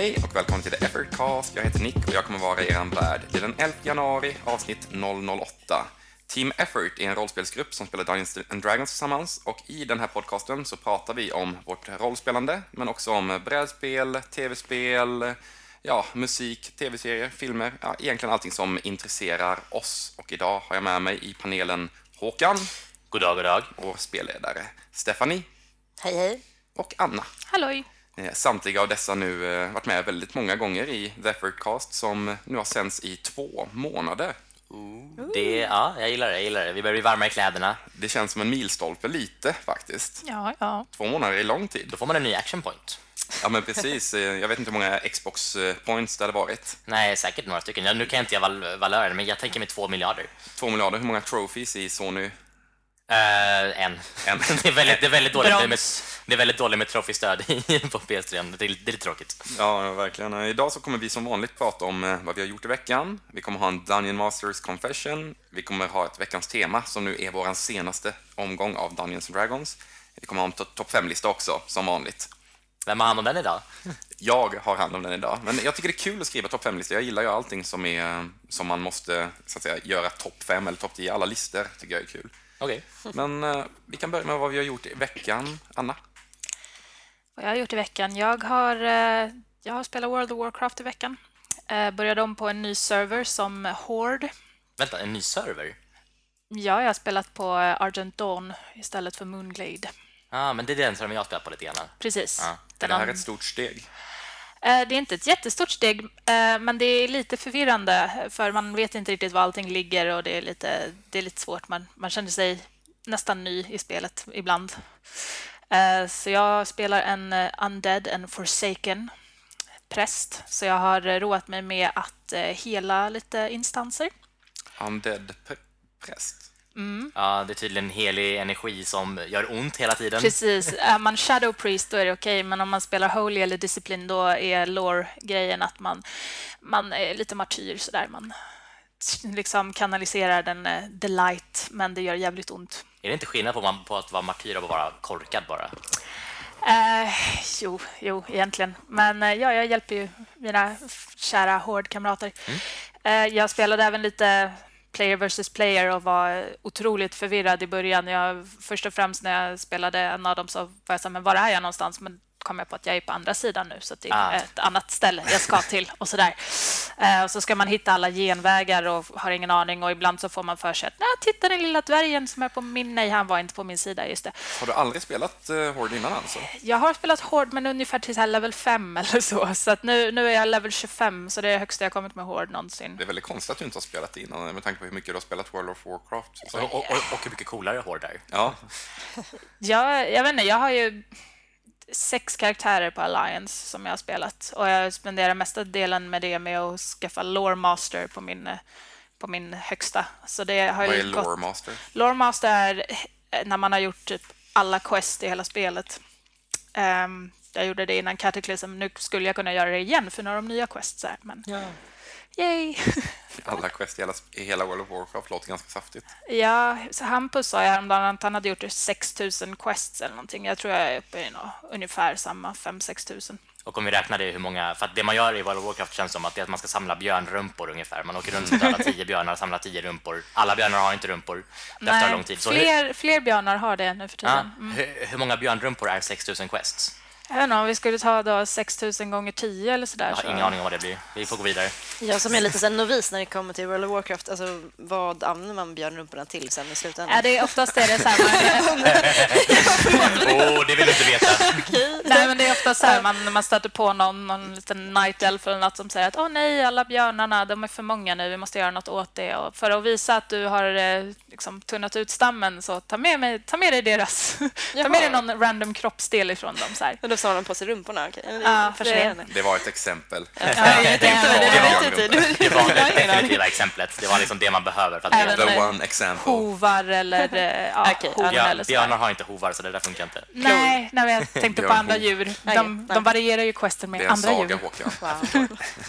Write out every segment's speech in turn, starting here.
Hej och välkommen till The Effortcast. Jag heter Nick och jag kommer vara er värd. Det är den 11 januari, avsnitt 008. Team Effort är en rollspelsgrupp som spelar Dungeons and Dragons tillsammans och i den här podcasten så pratar vi om vårt rollspelande men också om brädspel, tv-spel, ja, musik, tv-serier, filmer, ja, egentligen allting som intresserar oss. Och idag har jag med mig i panelen Håkan. God dag, god dag. Och spelledare Stephanie. Hej, hej. Och Anna. Halloj! Eh, samtliga av dessa nu eh, varit med väldigt många gånger i The Effortcast som nu har sänds i två månader. Det, ja, jag gillar det, jag gillar det. Vi börjar bli varma i kläderna. Det känns som en milstolpe lite faktiskt. Ja, ja. Två månader är lång tid. Då får man en ny action point. Ja men precis. Eh, Jag vet inte hur många Xbox points det hade varit. Nej, säkert några stycken. Ja, nu kan jag inte jag val valören, men jag tänker mig två miljarder. Två miljarder. Hur många trophies i Sony? Uh, en. En. det, är väldigt, det, är väldigt dåligt med, det är väldigt dåligt med troféstöd i- på PS3. Det är, det är tråkigt. Ja, verkligen. Eh, Idag så kommer vi som vanligt prata om eh, vad vi har gjort i veckan. Vi kommer ha en Dungeon Masters Confession. Vi kommer ha ett veckans tema som nu är vår senaste omgång av Dungeons and Dragons. Vi kommer ha en to- topp 5-lista också, som vanligt. Vem har hand om den idag? Jag har hand om den idag. Men jag tycker det är kul att skriva topp 5-listor. Jag gillar ju allting som, är, som man måste så att säga, göra topp 5 eller topp 10. Alla listor tycker jag är kul. Okej. Men eh, vi kan börja med vad vi har gjort i veckan. Anna? Vad jag har gjort i veckan? Jag har, eh, jag har spelat World of Warcraft i veckan. Eh, Började om på en ny server som Horde. Vänta, en ny server? Ja, jag har spelat på Argent Dawn istället för Moonglade. Ja, men det är den som jag spelar på lite grann. Precis. Är Den det här har- ett stort steg? Eh, det är inte ett jättestort steg, eh, men det är lite förvirrande för man vet inte riktigt var allting ligger och det är lite, det är lite svårt. Man, man känner sig nästan ny i spelet ibland. Eh, så jag spelar en Undead and Forsaken präst, så jag har roat mig med att hela lite instanser. Undead präst? Präst? Ja, det är tydligen helig energi som gör ont hela tiden. Precis. Är man Shadow Priest då är det okej, men om man spelar Holy eller Discipline då är lore-grejen att man, man är lite martyr sådär. Man liksom kanaliserar den eh, the light, men det gör jävligt ont. Är det inte skillnad på, man- på att vara martyr och vara korkad bara? Eh, jo, jo, egentligen. Men eh, ja, jag hjälper ju mina kära hårdkamrater. Eh, jag spelade även lite player versus player och var otroligt förvirrad i början. Jag, först och främst när jag spelade en av dem så var jag så här, men var är jag någonstans? Men kom jag på att jag är på andra sidan nu, så det är Ah. ett annat ställe jag ska till och sådär. Eh, och så ska man hitta alla genvägar och har ingen aning och ibland så får man för sig att, "Nej, titta den lilla dvärgen som är på min, nej han var inte på min sida, just det. Har du aldrig spelat uh, Horde innan alltså? Jag har spelat hård, men ungefär till så här level 5 eller så. Så att nu, nu är jag level 25, så det är det högsta jag kommit med hård någonsin. Det är väldigt konstigt att du inte har spelat det innan med tanke på hur mycket du har spelat World of Warcraft. Så, Och, och, och, och hur mycket coolare hård är. ja, Jag, jag vet inte, jag har ju sex karaktärer på Alliance som jag har spelat. Och jag spenderar mesta delen med det med att skaffa Lore Master på min, på min högsta. Så det har vad är gått- Lore Master? Lore Master är eh, när man har gjort typ alla quest i hela spelet. Ehm, jag gjorde det innan Cataclysm. Nu skulle jag kunna göra det igen för några av de nya quests här, men yay! Alla quest i hela, i hela World of Warcraft låter ganska saftigt. ja, så Hampus sa ju häromdagen att han hade gjort 6000 quests eller någonting. Jag tror jag är uppe i nå, ungefär samma 5-6 tusen. Och om vi räknar det hur många, för att det man gör i World of Warcraft känns som att det är att man ska samla björnrumpor ungefär. Man åker runt och dödar tio björnar och samlar tio rumpor. Alla björnar har inte rumpor. Det tar lång tid. Så hur, fler, fler björnar har det nu för ja, tiden. Mm. hur, hur många björnrumpor är 6000 quests? Jag vet inte, om vi skulle ta då 6000 gånger 10 eller sådär. Jag har så- ingen aning om vad det blir. Vi får gå vidare. Jag som är lite sen novis när det kommer till World of Warcraft, alltså, vad använder man björnrumporna till sen i slutändan? Ja, det är oftast är det så här, man, Åh, det vill du inte veta. Nej, men det är ofta så här man, man stöter på någon, någon liten night elf eller något som säger att åh nej, alla björnarna, de är för många nu, vi måste göra något åt det. Och för att visa att du har eh, liksom, tunnat ut stammen, så ta med, mig, ta med dig deras... ta med dig någon random kroppsdel ifrån dem. Så här. Då sa de på sig rumporna. Okay. Ja, fascinerande. Det var ett exempel. Ja, det. det var-. Det det har definitiva exemplet. Det var liksom det man behöver för att Även-. The one example. Hovar eller eh, ja, Okej, horn Ja, eller så. björnar har inte hovar, så det där funkar inte. Nej, nej, men jag tänkte på andra djur. De, de varierar ju questen Det med är en andra saga, djur. Håkan. Wow.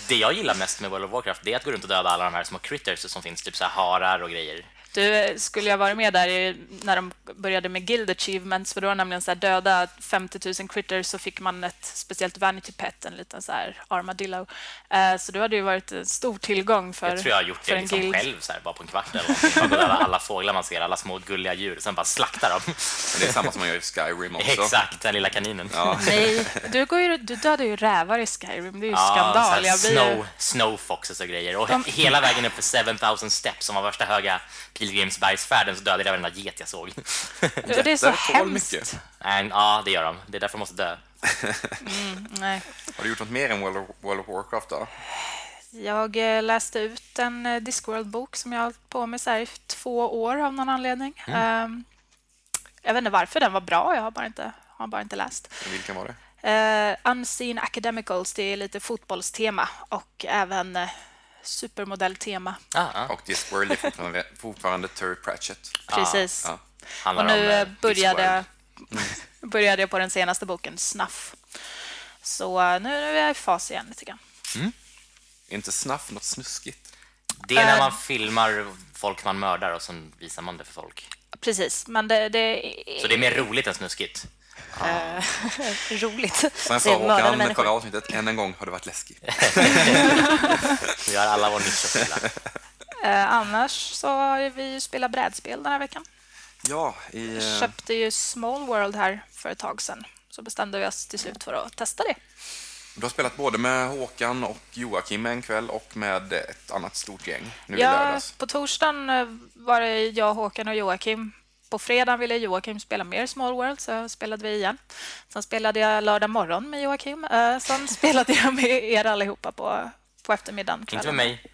Det jag gillar mest med World of Warcraft det är att gå runt och döda alla de här små critters som finns, typ så här harar och grejer. Du skulle jag varit med där i, när de började med Guild Achievements, för då var det nämligen så här, döda 50 000 critters så fick man ett speciellt Vanity Pet, en liten så här armadillo. Eh, så då hade det varit en stor tillgång för Jag tror jag har gjort det en liksom guild. själv, så här, bara på en kvart eller någonting. Alla fåglar man ser, alla små gulliga djur, sen bara slakta dem. Men det är samma som man gör i Skyrim också. Exakt, den lilla kaninen. Ja. Nej, du, går ju, du dödar ju rävar i Skyrim. Det är ju Ja, skandal. Jag blir ju- snow, snow foxes och grejer. Och De- hela vägen upp för 7000 steps, som var värsta höga pilgrimsbergsfärden, så dödade jag varenda get jag såg. det är så Jätter hemskt. mycket. Nej, ja, det gör de. Det är därför de måste dö. Nej. Har du gjort något mer än World of, World of Warcraft då? Jag eh, läste ut en eh, Discworld-bok som jag har hållit på med så i två år av någon anledning. Ehm, jag vet inte varför den var bra, jag har bara inte, har bara inte läst. Vilken var det? Uh, Unseen Academicals, det är lite fotbollstema och även uh, supermodelltema. Ah, ah. Och Discworld är fortfarande, fortfarande Terry Pratchett. Precis. Ja. Handlar Och nu om, eh, började, började jag på den senaste boken, Snuff. Så eh, nu, nu är jag i fas igen lite grann. Är inte Snuff något snuskigt? Det är när eh, man filmar folk man mördar och sen visar man det för folk. Precis, men det, det Så det är mer roligt än snuskigt. Eh, roligt. Sen Se sa människor. förra avsnittet, än en gång har det varit läskigt. Vi har alla vår nisch att fylla. Eh, annars så har vi ju spelat brädspel den här veckan. Ja, i, eh, Köpte ju Small World här för ett tag sedan. Så bestämde vi oss till slut för att testa det. du har spelat både med Håkan och Joakim en kväll och med ett annat stort gäng nu i Ja, lördags. på torsdagen eh, var det jag, Håkan och Joakim. På fredagen ville Joakim spela mer Small World, så spelade vi igen. Sen spelade jag lördag morgon med Joakim. Eh, Sen spelade jag med er allihopa på, på eftermiddagen. Inte kvällen. med mig.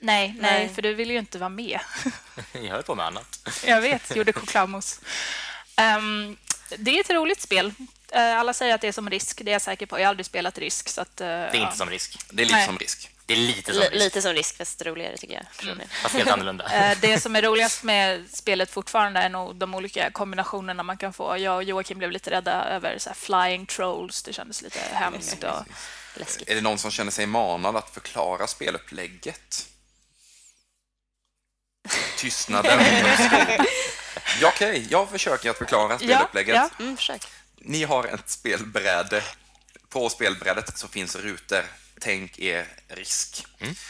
Nej, nej, Nej. för du ville ju inte vara med. Jag höll på med annat. Jag vet, gjorde chokladmousse. Ehm, det är ett roligt spel. Eh, alla säger att det är som risk, det är jag säker på. Jag har aldrig spelat risk. Så att, eh, Det är inte som risk. Det är lite Nej. som risk. Det är lite som risk, lite som risk, fast roligare tycker jag. personligen. fast helt annorlunda. Eh, Det som är roligast med spelet fortfarande är nog de olika kombinationerna man kan få. Jag och Joakim blev lite rädda över så här flying trolls. Det kändes lite hemskt. Och... Läskigt. Är det någon som känner sig manad att förklara spelupplägget? Tystnaden. ja, Okej, jag försöker att förklara spelupplägget. ja. Mm, försök. Ni har ett spelbräde. På spelbrädet så finns rutor. Tänk er risk.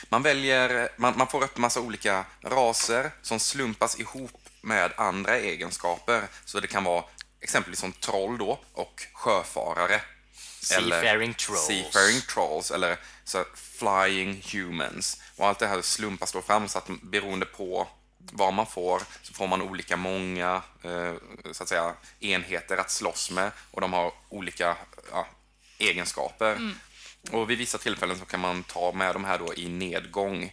Man, väljer, man, man får upp massa olika raser som slumpas ihop med andra egenskaper. Så det kan vara exempelvis som troll då och sjöfarare. Seafaring trolls. Seafaring trolls eller så flying humans. Och allt det här slumpas då fram så att beroende på vad man får så får man olika många eh, så att säga, enheter att slåss med och de har olika ja, egenskaper. Och vid vissa tillfällen så kan man ta med de här då i nedgång,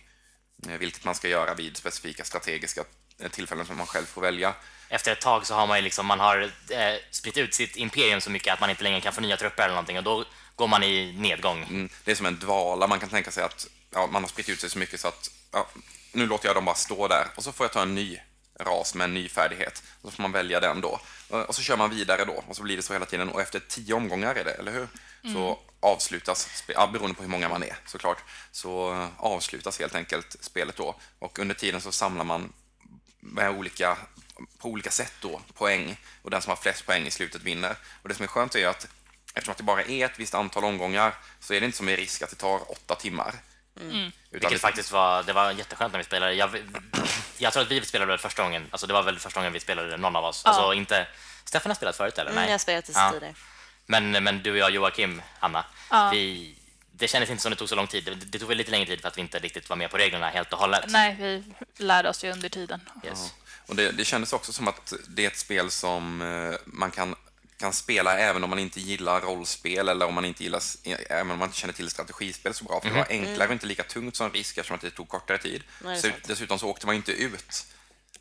eh, vilket man ska göra vid specifika strategiska eh, tillfällen som man själv får välja. Efter ett tag så har man ju liksom, man har eh, spritt ut sitt imperium så mycket att man inte längre kan få nya trupper eller någonting och då går man i nedgång. Mm, det är som en dvala. Man kan tänka sig att ja, man har spritt ut sig så mycket så att ja, nu låter jag dem bara stå där och så får jag ta en ny ras med en ny färdighet. Och så får man välja den då. Och och så kör man vidare då och så blir det så hela tiden. Och efter tio omgångar är det, eller hur? Så avslutas, ja, beroende på hur många man är såklart, så eh, avslutas helt enkelt spelet då. Och under tiden så samlar man med olika, på olika sätt då, poäng. Och den som har flest poäng i slutet vinner. Och det som är skönt är att eftersom att det bara är ett visst antal omgångar så är det inte som en risk att det tar åtta timmar. Utan Vilket det, faktiskt var, det var jätteskönt när vi spelade. Jag, jag tror att vi spelade väl första gången, alltså det var väl första gången vi spelade, någon av oss. Alltså inte, Stefan har spelat förut eller? Mm, jag har spelat det tidigare. Men, men du och jag, Joakim, Anna, Ja. vi, det kändes inte som det tog så lång tid. Det, det tog väl lite längre tid för att vi inte riktigt var med på reglerna helt och hållet. Nej, vi lärde oss ju under tiden. Yes. och det, det kändes också som att det är ett spel som eh, man kan, kan spela även om man inte gillar rollspel eller om man inte gillar, även om man inte känner till strategispel så bra. För det var enklare och inte lika tungt som risk eftersom att det tog kortare tid. Nej, Så, dessutom så åkte man inte ut.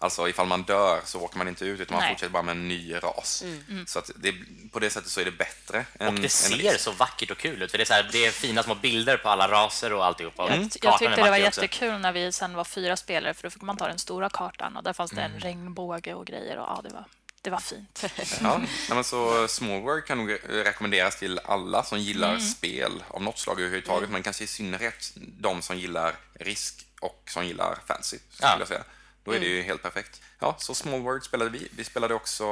Alltså ifall man dör så åker man inte ut utan man Nej. fortsätter bara med en ny ras. Så att det, på det sättet så är det bättre än Och det ser så vackert och kul ut, för det är, så här, det är fina små bilder på alla raser och alltihopa. Och Jag, tyckte det var vacker också. jättekul när vi sen var fyra spelare för då fick man ta den stora kartan och där fanns det Mm. en regnbåge och grejer och ja, det var, det var fint. Ja, men så Small World kan nog re- rekommenderas till alla som gillar spel av något slag överhuvudtaget, men kanske i synnerhet de som gillar risk och som gillar fantasy, skulle Ja. jag säga. Då är det ju helt perfekt. Ja, så Small World spelade vi. Vi spelade också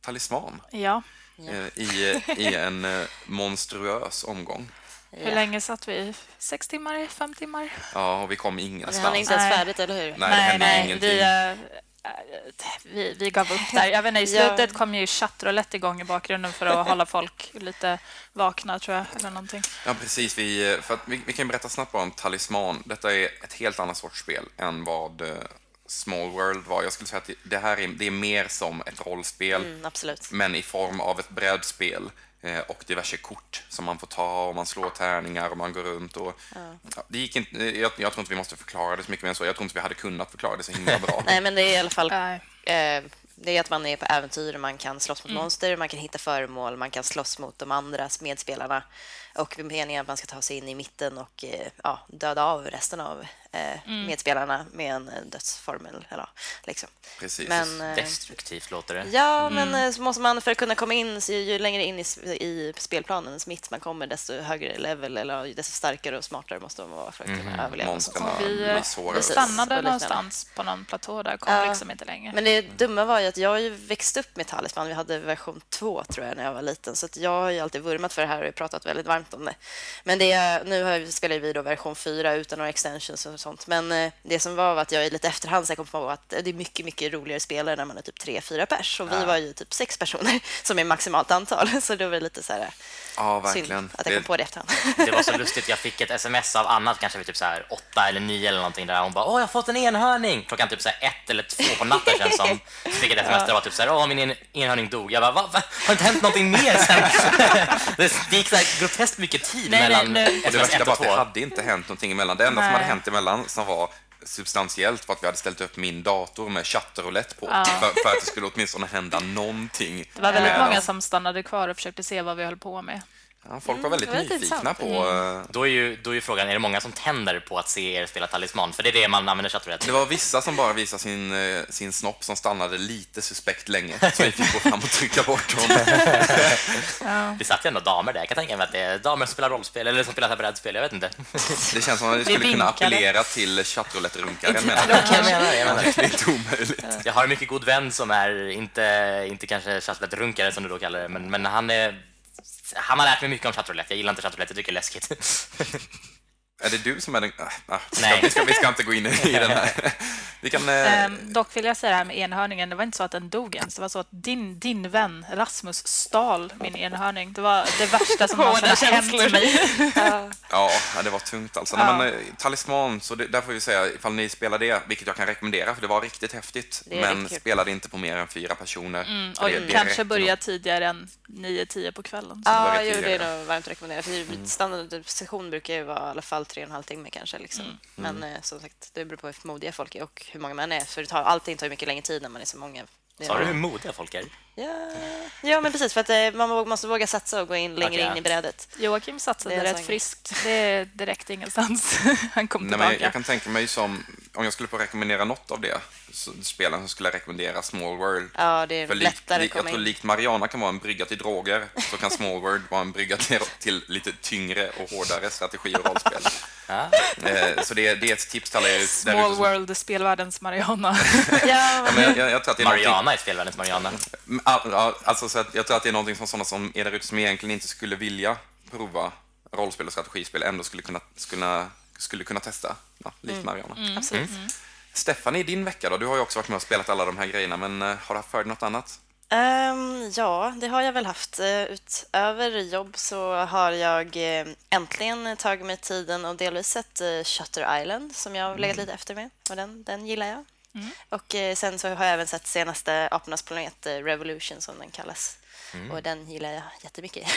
Talisman Ja. eh, i, i en eh, monstruös omgång. Hur länge satt vi? Sex timmar? Fem timmar? Ja, och vi kom Det hann ingenstans. inte ens Nej. färdigt, eller hur? Nej, det hände ingenting. Vi, eh, vi, vi gav upp där. Jag vet inte, I Ja. slutet kom ju chattroulette igång i bakgrunden för att hålla folk lite vakna, tror jag. Eller någonting. Ja, precis. Vi, för att vi, vi kan berätta snabbt bara om Talisman. Detta är ett helt annat sorts spel än vad Small World var. Jag skulle säga att det- här är, det är mer som ett rollspel, Mm, absolut. men i form av ett brädspel eh, och diverse kort som man får ta och man slår tärningar och man går runt. Och, ja, det gick inte, jag, jag tror inte vi måste förklara det så mycket mer än så. Jag tror inte vi hade kunnat förklara det så himla bra. Nej, men det är i alla fall eh, det är att man är på äventyr, man kan slåss Mm. mot monster, man kan hitta föremål, man kan slåss mot de andra medspelarna. Och meningen är att man ska ta sig in i mitten och eh, ja, döda av resten av eh, Mm. medspelarna med en eh, dödsformel. Eller, liksom. Precis. Men, eh, Destruktivt låter det. Ja, men eh, så måste man för att kunna komma in, så ju längre in i, i spelplanens mitt man kommer, desto högre level eller desto starkare och smartare måste man vara för att kunna överleva. och sånt. Monstren Vi, Precis. stannade någonstans på någon platå där, kom Ja. liksom inte längre. Men det dumma var ju att jag har ju växt upp med Talisman. Vi hade version 2 tror jag när jag var liten. Så att jag har ju alltid vurmat för det här och pratat väldigt varmt om det. Men det, nu spelar vi då version 4 utan några extensions och sånt. Men eh, det som var var att jag i lite efterhand så kom på att det är mycket, mycket roligare spelare när man är typ 3-4 pers. Och vi var ju typ sex personer som är maximalt antal. Så då var det lite så här Ja, verkligen. att jag kom Det- på det i efterhand. Det var så lustigt, jag fick ett sms av Anna, kanske vid typ så här åtta eller nio eller någonting där hon bara åh jag har fått en enhörning klockan typ så här ett eller två på natten känns som. Så fick jag ett sms där det var typ så här åh min en- enhörning dog. Jag bara va? Har det inte hänt någonting mer sen? det, det gick så här groteskt mycket tid Nej, nej, mellan nu- Och det värsta 1 var och att det 2. hade inte hänt någonting emellan. Det enda som Nej. hade hänt emellan som var substantiellt var att vi hade ställt upp min dator med chattroulette på för, för att det skulle åtminstone hända någonting. Det var väldigt många som stannade kvar och försökte se vad vi höll på med. Ja, folk var väldigt det var lite nyfikna på... eh, Då är, ju, då är ju frågan, är det många som tänder på att se er spela Talisman? För det är det man använder chattroulette Det var vissa som bara visade sin, eh, sin snopp som stannade lite suspekt länge, så vi fick gå fram och trycka bort dem. Det satt ju ändå damer där. Jag kan tänka mig att det är damer som spelar rollspel eller som spelar brädspel. Jag vet inte. Det känns som att det skulle kunna appellera till chattroulette-runkaren, menar Jag menar, jag menar. Det är inte omöjligt. Jag har en mycket god vän som är inte, inte kanske chattroulette-runkare som du då kallar det, men, men han är han har lärt mig mycket om Chatroulette. Jag gillar inte Chatroulette, jag tycker det är läskigt. Är det du som är den... Ah, ah, vi, ska, Nej. vi, ska, vi ska inte gå in i den här. Vi kan... Eh, Ehm, dock vill jag säga det här med enhörningen, det var inte så att den dog ens. Det var så att din, din vän Rasmus stal min enhörning. Det var det värsta som någonsin har hänt mig. Ja, ja, det var tungt alltså. Nej, men, eh, talisman, så det, där får vi säga, ifall ni spelar det, vilket jag kan rekommendera, för det var riktigt häftigt, men riktigt spelade inte på mer än fyra personer. för Och det- det kanske börja nog. tidigare än 9-10 på kvällen. var Ja, jo, det är nog varmt rekommenderat. För standardsession brukar ju vara i alla fall tre och en halv timme kanske. Liksom. Mm. Men eh, som sagt, det beror på hur modiga folk är och hur många man är. För det tar, allting tar mycket längre tid när man är så många. Är Sa du hur modiga folk är? Ja, ja, men precis. För att eh, man måste våga satsa och gå in längre Okej. in i brädet. Joakim satsade Det är rätt friskt. Det direkt ingenstans. Han kom Nej, tillbaka. men jag kan tänka mig som, om jag skulle få rekommendera något av det, så, spelen så skulle jag rekommendera Small World. Ja, det är För likt, lättare lik, att jag komma tror in. likt Mariana kan vara en brygga till droger, så kan Small World vara en brygga till, till lite tyngre och hårdare strategi och rollspel. Ja. Eh, så det, det är ett tips till alla er Small som- World, spelvärldens Mariana. Ja, Ja, men jag, jag, jag tror att det är någonting- Mariana är spelvärldens Mariana. Mm, alltså, så att jag tror att det är någonting som sådana som är där ute som egentligen inte skulle vilja prova rollspel och strategispel ändå skulle kunna, skulle, skulle kunna testa, ja, likt Mariana. absolut. Stefan, i din vecka då? Du har ju också varit med och spelat alla de här grejerna, men eh, har du haft för dig något annat? Ehm, ja, det har jag väl haft. Eh, Utöver jobb så har jag eh, äntligen tagit mig tiden och delvis sett eh, Shutter Island som jag har legat lite efter med. Och den, den gillar jag. Och eh, sen så har jag även sett senaste Apornas planet, Revolution som den kallas. Och den gillar jag jättemycket.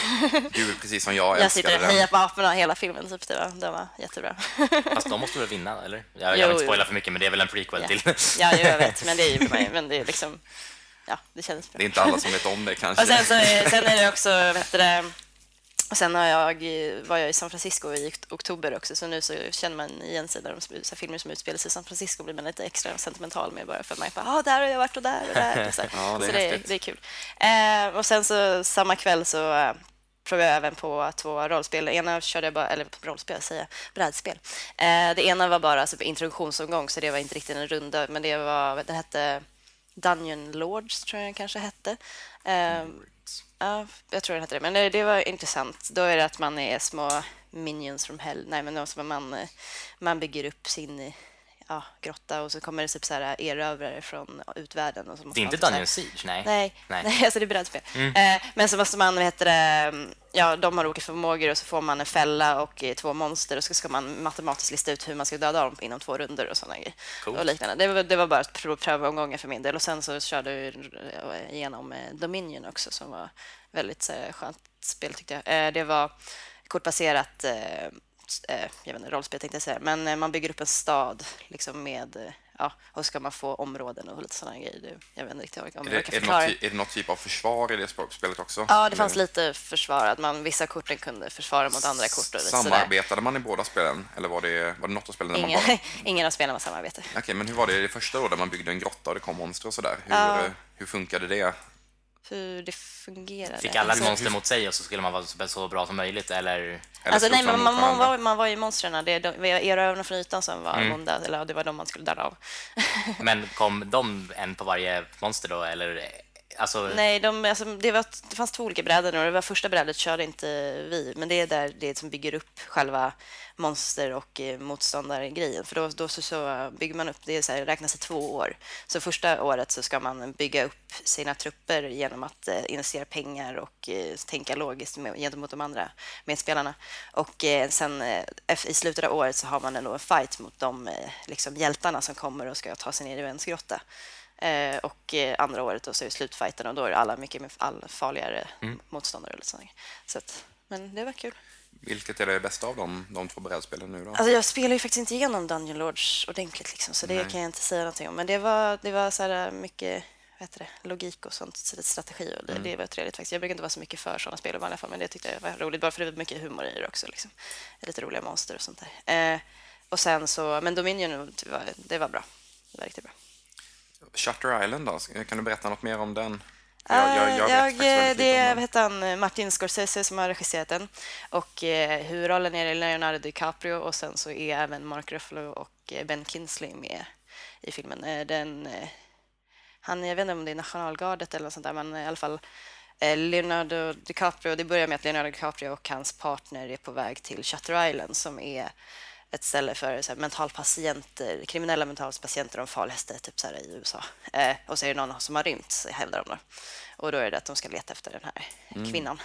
Du är precis som jag, jag sitter och hejar på aporna hela filmen. Typ. Det var, den var jättebra. Fast de måste väl vinna, eller? Jag, jag Jo, vill inte spoila för mycket, men det är väl en prequel ja, till... ja, jo, jag vet. Men det är ju för mig. Men det är liksom... Ja, det känns bra. Det är inte alla som vet om det kanske. Och sen, så, är- sen är det också, vet du och sen har jag, var jag i San Francisco i okt- oktober också, så nu så känner man igen sig där de så filmer som utspelar sig i San Francisco blir man lite extra sentimental med bara för att man bara, ah, där har jag varit och där och där. Och så. Ja, det är så det, är, det är kul. Eh, och sen så samma kväll så eh, provade jag även på två rollspel. Det ena körde jag bara, eller rollspel säger jag, brädspel. Eh, det ena var bara alltså, introduktionsomgång, så det var inte riktigt en runda, men det var, det hette Dungeon Lords, tror jag den kanske hette. Eh, ja, jag tror den hette det, men det, det var intressant. Då är det att man är små minions from hell. Nej, men alltså man, eh, man bygger upp sin ja, grotta och så kommer det typ så här erövrare från utvärlden. Och så måste Det är inte typ Dungeon Siege, nej. Nej, Nej. nej. alltså det är brädspel. Eh, men så måste man, vad heter det, ja, de har olika förmågor och så får man en fälla och eh, två monster och så ska man matematiskt lista ut hur man ska döda dem inom två runder och sådana grejer. Coolt. Och liknande. Det, var, det var bara prov, prövomgångar för min del och sen så körde eh, igenom eh, Dominion också som var väldigt så här, skönt spel tyckte jag. Eh, det var kortbaserat eh, eh, jag vet inte, rollspel tänkte jag säga, men eh, man bygger upp en stad liksom med eh, Ja, och ska man få områden och lite sådana grejer. Jag vet inte riktigt om Är jag det, kan är, det förklara. något, är det något typ av försvar i det sp- spelet också? Ja, det fanns Eller lite försvar. Att man, vissa korten kunde försvara mot andra kort. Och lite sådär. Samarbetade man i båda spelen? Eller var det, var det något av spelen man Ingen, bara... ingen av spelarna samarbete. Okej, men hur var det i det första då, där man byggde en grotta och det kom monster och sådär? Hur, Ja. hur funkade det? Hur det fungerade. Fick alla Alltså- monster mot sig och så skulle man vara så- bra som möjligt, eller? Eller Alltså, nej, man, man, varandra? var, man var ju monstren. Det de- erövrarna från ytan som var Mm. onda. Eller det var de man skulle döda av. Men kom de en på varje monster då, eller? Alltså, Nej, de, alltså, det, var, det fanns två olika brädor och det var första brädet körde inte vi, men det är där det som bygger upp själva monster och eh, motståndargrejen. För då, då så, så bygger man upp, det är så här, räknas i två år. Så första året så ska man bygga upp sina trupper genom att eh, investera pengar och eh, tänka logiskt med, gentemot de andra medspelarna. Och eh, sen eh, i slutet av året så har man ändå en fight mot de eh, liksom, hjältarna som kommer och ska ta sig ner i en grotta. Eh, och eh, andra året då så är det slutfighten och då är alla mycket all farligare motståndare. Och sånt. Så att, men det var kul. Vilket är det bästa av de, de två brädspelen nu då? Alltså jag spelar ju faktiskt inte igenom Dungeon Lords ordentligt liksom, så det Nej. kan jag inte säga någonting om. Men det var, det var så här mycket vad logik och sånt, så lite strategi och det, det var trevligt faktiskt. Jag brukar inte vara så mycket för sådana spel i vanliga fall, men det tyckte jag var roligt, bara för det var mycket humor i det också. Liksom. Lite roliga monster och sånt där. Eh, och sen så, men Dominion, det var, det var bra. Det var riktigt bra. Shutter Island då? Kan du berätta något mer om den? Jag, vet faktiskt väldigt det lite är han, Martin Scorsese som har regisserat den. Och eh, huvudrollen är Leonardo DiCaprio och sen så är även Mark Ruffalo och eh, Ben Kingsley med i filmen. Eh, den, eh, han, jag vet inte om det är nationalgardet eller något sånt där, men i alla fall eh, Leonardo DiCaprio, det börjar med att Leonardo DiCaprio och hans partner är på väg till Shutter Island som är ett ställe för så här, mentalpatienter, kriminella mentalpatienter de farligaste typ så här, i USA. Eh, och så är det någon som har rymt, hävdar de. Då. Och då är det att de ska leta efter den här kvinnan.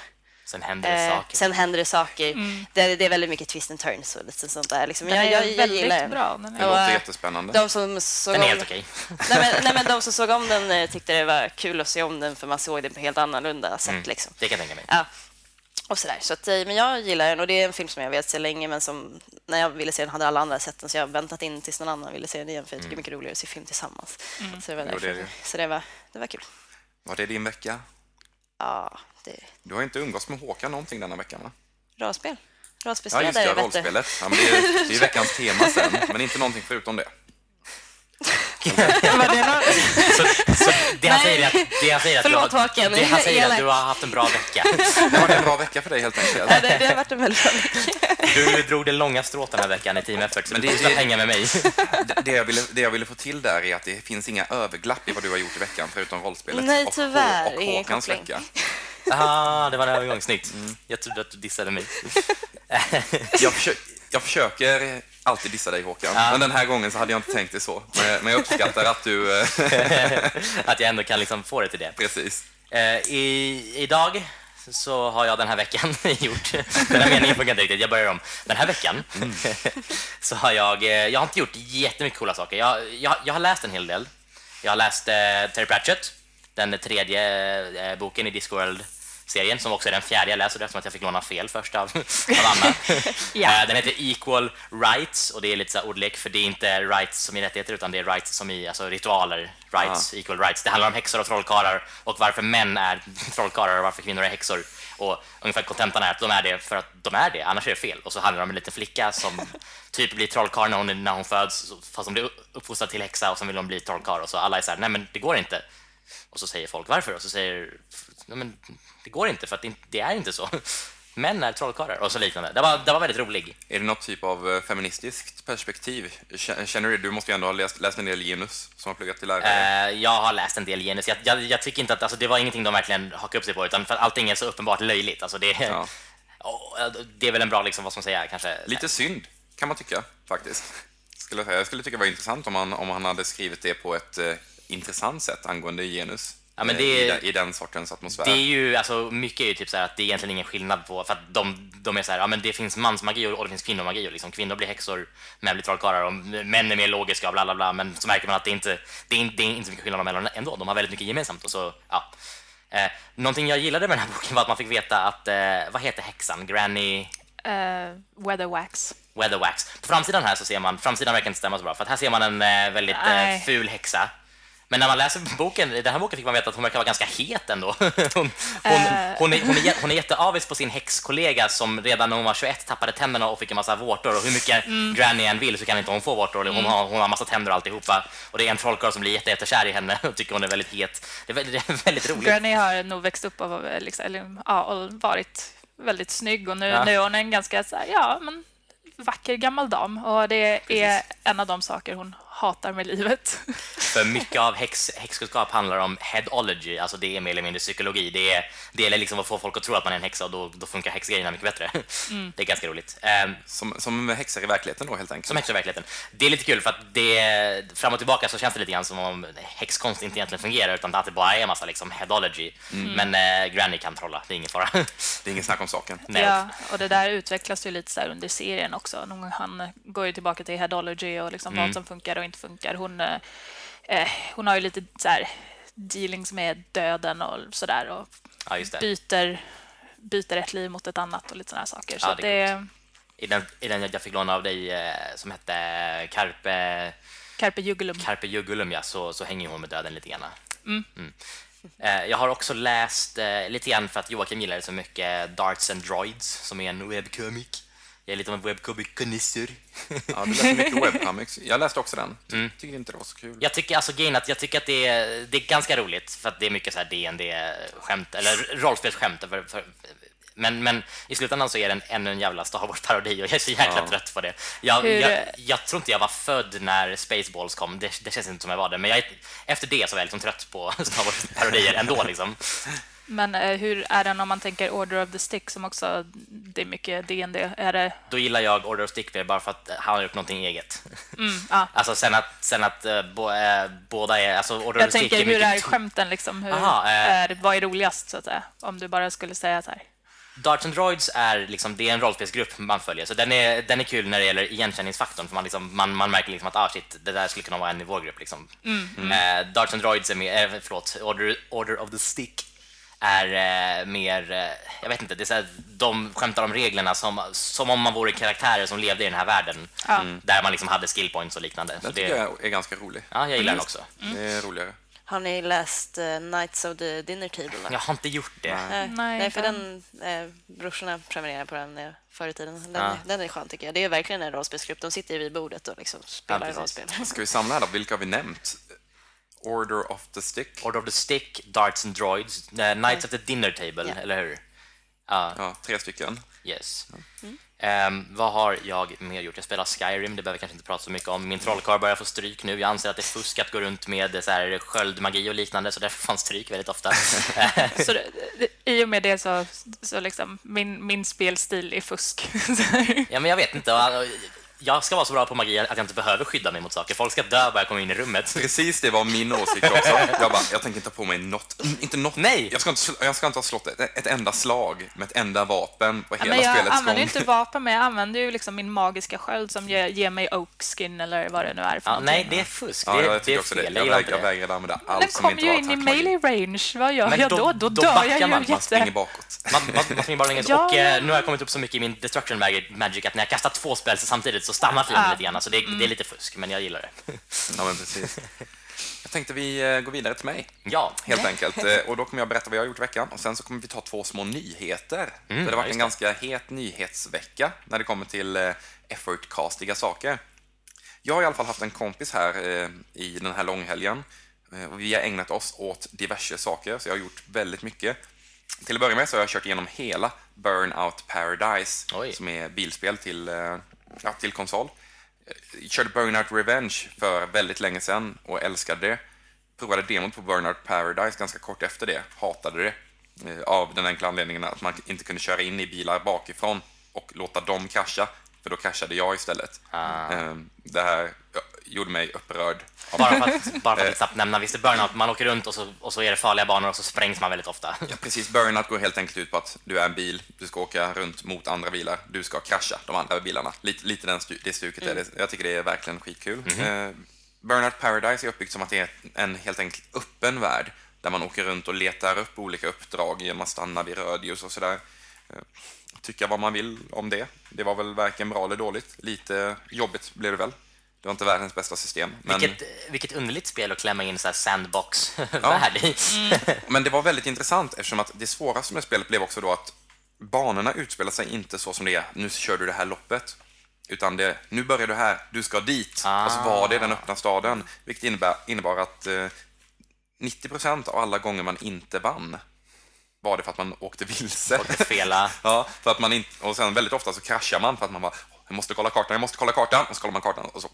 sen händer det Eh, saker. sen händer det saker. Det, det är väldigt mycket twist and turns och lite sånt där. Liksom. Den Jag, är jag, jag väldigt gillar den. bra. Den Det låter eh, jättespännande. De som såg Den är om- helt okej. nej, men, nej, men de som såg om den eh, tyckte det var kul att se om den för man såg den på helt annorlunda sätt. Mm. Liksom. Det kan jag tänka mig. Ja. Och sådär. Så att, eh, men jag gillar den och det är en film som jag vet se länge men som när jag ville se den hade alla andra sett den så jag har väntat in tills någon annan ville se den igen för jag tycker det är mycket roligare att se film tillsammans. Så det var, Jo, det det. Så det var, det var kul. Var det din vecka? Ja, det Du har inte umgåtts med Håkan någonting denna veckan va? rollspel. Ja, just det, rollspelet. Ja, det, är, det är veckans tema sen, men inte någonting förutom det. Så, så det han säger är att, det han säger att, du, har, det han säger att du har haft en bra vecka. Det var en bra vecka för dig helt enkelt. Ja, det, det har varit en väldigt bra vecka. Du drog det långa strået den här veckan i Team Effort, så Men du det- hänga med mig. Det, det, jag ville, det jag ville få till där är att det finns inga överglapp i vad du har gjort i veckan förutom rollspelet Nej, och, tyvärr. och, och Ingen Håkans vecka. Ah, det var en övergång, snyggt. Jag trodde att du dissade mig. Jag, försö jag försöker alltid dissa dig Håkan, Ja. men den här gången så hade jag inte tänkt det så. Men, jag uppskattar att du... eh, att jag ändå kan liksom få det till det. Precis. Eh, i, idag så har jag den här veckan gjort, den här meningen funkar inte riktigt, jag börjar om. Den här veckan så har jag, eh, jag har inte gjort jättemycket coola saker. Jag, jag, jag har läst en hel del. Jag har läst eh, Terry Pratchett, den tredje eh, boken i Discworld-serien, som också är den fjärde jag läser, eftersom att jag fick låna fel först av, av Anna. Eh, den heter Equal Rights, och det är lite så ordlek, för det är inte rights som i rättigheter, utan det är rights som i alltså, ritualer. Rights, equal rights. Det handlar om häxor och trollkarlar och varför män är trollkarlar och varför kvinnor är häxor. Och ungefär kontentan är att de är det för att de är det, annars är det fel. Och så handlar det om en liten flicka som typ blir trollkarl när hon, när hon föds, fast hon blir uppfostrad till häxa och sen vill hon bli trollkarl. Och så alla är så här, nej men det går inte. Och så säger folk varför och så säger ja, men det går inte för att det, är inte så. Män är trollkarlar och så liknande. Det var, det var väldigt rolig. Är det något typ av eh, feministiskt perspektiv? Känner du? Du måste ju ändå ha läst, läst en del genus som har pluggat till lärare. Eh, jag har läst en del genus. Jag, jag, jag tycker inte att alltså, det var ingenting de verkligen hakade upp sig på utan för allting är så uppenbart löjligt. Alltså, det, Ja. eh, det är väl en bra, liksom, vad man säga, kanske... Lite synd, kan man tycka, faktiskt. Skulle jag, säga. jag skulle tycka det var intressant om han, om han hade skrivit det på ett eh, intressant sätt angående genus. Ja, men eh, det- i, den- I den sortens atmosfär. Det är ju, alltså, mycket är ju typ så här att det är egentligen ingen skillnad på, för att de, de är så här, ja men det finns mansmagi och det finns kvinnomagi och liksom kvinnor blir häxor, män blir trollkarlar och män är mer logiska och bla bla bla, men så märker man att det inte, det är, det är inte så mycket skillnad dem emellan ändå, de har väldigt mycket gemensamt och så, ja. Eh, någonting jag gillade med den här boken var att man fick veta att, eh, vad heter häxan? Granny Uh, Weatherwax. Weatherwax. På framsidan här så ser man, framsidan verkar inte stämma så bra, för att här ser man en eh, väldigt eh, ful häxa. Men när man läser boken, i den här boken fick man veta att hon verkar vara ganska het ändå. Hon, hon, Eh. hon, är, hon, är, hon är jätteavis på sin häxkollega som redan när hon var 21 tappade tänderna och fick en massa vårtor och hur mycket Mm. Granny än vill så kan inte hon få vårtor. Hon, har, hon har massa tänder och alltihopa. Och det är en trollkarl som blir jätte, jättekär i henne och tycker hon är väldigt het. Det är, väldigt- det är väldigt roligt. Granny har nog växt upp och, liksom, eller, ja, och varit väldigt snygg och nu, Ja. nu är hon en ganska så här, ja, men, vacker gammal dam och det är en av de saker hon hatar med livet. För mycket av häx, häxkunskap handlar om headology, alltså det är mer eller mindre psykologi. Det är, det är liksom att få folk att tro att man är en häxa och då, då funkar häxgrejerna mycket bättre. Mm. Det är ganska roligt. Ehm, Som, som häxor i verkligheten då, helt enkelt. som häxor i verkligheten. Det är lite kul för att det, fram och tillbaka så känns det lite grann som om häxkonst inte egentligen fungerar utan att det bara är en massa liksom headology. Mm. Men eh, Granny kan trolla, det är ingen fara. Det är ingen snack om saken. Nej. Ja, och det där utvecklas ju lite så här under serien också. Någon- Han går ju tillbaka till headology och liksom Mm. vad som funkar och inte funkar. Hon, eh, eh, hon har ju lite så här dealings med döden och sådär och Ja, byter, byter ett liv mot ett annat och lite sådana här saker. Så Ja, det det, I den, I den jag fick låna av dig eh, som hette Carpe, Carpe Jugulum. Carpe Jugulum, ja, så, så hänger hon med döden lite grann. Mm. Eh, Jag har också läst eh, lite grann för att Joakim gillar det så mycket Darts and Droids som är en webcomic. Jag är lite av en webcomic-konnässör. Ja, du läste mycket webcomics. Jag läste också den. Tyckte inte det var så kul. Jag tycker alltså att jag tycker att det är, det är ganska roligt för att det är mycket så här D&D-skämt eller rollspelsskämt. För, för, men, men i slutändan så är den ännu en jävla Star Wars-parodi och jag är så jäkla Ja. trött på det. Jag, Hur- jag, jag tror inte jag var född när Spaceballs kom, det, det känns inte som jag var det. Men jag, efter det så var jag liksom trött på Star Wars-parodier ändå. Liksom. Men eh, hur är den om man tänker Order of the Stick som också, det är mycket D&D Är det, Då gillar jag Order of Stickfair bara för att han har gjort någonting eget. mm, ja. Alltså sen att, sen att eh, bo, eh, båda är... Alltså Order Jag of the Stick tänker, är hur är skämten liksom? Hur Aha, eh. är, vad är roligast så att säga? Om du bara skulle säga så här. Darts and Droids är, liksom, det är en rollspelsgrupp man följer, så den är, den är kul när det gäller igenkänningsfaktorn, för man, liksom, man, man märker liksom att ah, shit, det där skulle kunna vara en i vår grupp. Liksom. Eh, Darts and Droids är mer, eh, förlåt, Order, Order of the Stick är eh, mer, eh, jag vet inte, det är så här, de skämtar om reglerna som, som om man vore karaktärer som levde i den här världen, Ja. där man liksom hade skill points och liknande. Så Den det, tycker jag är ganska rolig. Ja, jag gillar den också. Det är roligare. Har ni läst uh, Knights of the Dinner Table? Jag har inte gjort det. Nej, Nej, nej, för den, eh, brorsorna prenumererade på den eh, förr i tiden. Den, Ja. är, den är skön tycker jag. Det är verkligen en rollspelsgrupp. De sitter ju vid bordet och liksom spelar precis. rollspel. Ska vi samla här då? Vilka har vi nämnt? Order of the Stick. Order of the Stick, Darts and Droids, eh, Knights of the Dinner Table, Ja. eller hur? Ja, Ja, tre stycken. Yes. Ehm, vad har jag mer gjort? Jag spelar Skyrim, det behöver jag kanske inte prata så mycket om. Min trollkarl börjar få stryk nu. Jag anser att det är fusk att gå runt med så här, sköldmagi och liknande, så därför han stryk väldigt ofta. Så det, det, I och med det så, så liksom, min, min spelstil är fusk. Ja, men jag vet inte. Jag ska vara så bra på magi att jag inte behöver skydda mig mot saker. Folk ska dö bara jag kommer in i rummet. Precis det var min åsikt också. Jag bara, jag tänker inte ta på mig något. Inte något. Nej. Jag ska inte, jag ska inte ha slått ett, ett enda slag med ett enda vapen på hela men jag spelets använder gång. ju inte vapen, men jag använder ju liksom min magiska sköld som ger, ger mig oak skin eller vad det nu är för Ja, nej, det är fusk. Ja, det, jag det är också fel. det. Jag Jag, jag vägrar använda allt som kommer inte ju var in i melee range. Vad gör Men jag då- då? Då, då dör jag ju man. Man Man springer jätte... bakåt. Man, man, man springer bara längre. Ja. Och eh, nu har jag kommit upp så mycket i min destruction mag- magic att när jag kastar två spel samtidigt så stannar fienden Ah. lite grann. Så det, det är lite fusk, men jag gillar det. Ja, men precis. Jag tänkte vi eh, går vidare till mig, Ja, helt enkelt. Eh, Och då kommer jag berätta vad jag har gjort i veckan och sen så kommer vi ta två små nyheter. För det har varit en ganska het nyhetsvecka när det kommer till eh, effortcastiga saker. Jag har i alla fall haft en kompis här i den här långhelgen Och vi har ägnat oss åt diverse saker, så jag har gjort väldigt mycket. Till att börja med så har jag kört igenom hela Burnout Paradise, Oj. som är bilspel till, till konsol. Jag körde Burnout Revenge för väldigt länge sedan och älskade det. Provade demot på Burnout Paradise ganska kort efter det, hatade det. eh, Av den enkla anledningen att man inte kunde köra in i bilar bakifrån och låta dem krascha, för då kraschade jag istället. Eh, Det här gjorde mig upprörd. Bara för att, bara för att snabbt nämna, visst är burnout, man åker runt och så, och så är det farliga banor och så sprängs man väldigt ofta. Ja, precis. Burnout går helt enkelt ut på att du är en bil, du ska åka runt mot andra bilar, du ska krascha de andra bilarna. Lite, lite den det stuket är det. Jag tycker det är verkligen skitkul. Eh, Burnout Paradise är uppbyggt som att det är en helt enkelt öppen värld där man åker runt och letar upp olika uppdrag genom att stanna vid rödljus och sådär. Eh, tycka vad man vill om det. Det var väl varken bra eller dåligt. Lite jobbigt blev det väl. Det var inte världens bästa system. Men... Vilket, vilket underligt spel att klämma in så här sandbox-värld i. Men det var väldigt intressant eftersom att det svåraste med spelet blev också då att banorna utspelar sig inte så som det är, nu kör du det här loppet. Utan det, nu börjar du här, du ska dit. Ah. Och så var det den öppna staden. Vilket innebär, innebar att eh, 90% av alla gånger man inte vann var det för att man åkte vilse. Det fela. Ja, för att man inte, och sen väldigt ofta så kraschar man för att man bara jag måste kolla kartan, jag måste kolla kartan, och så kollar man kartan och så,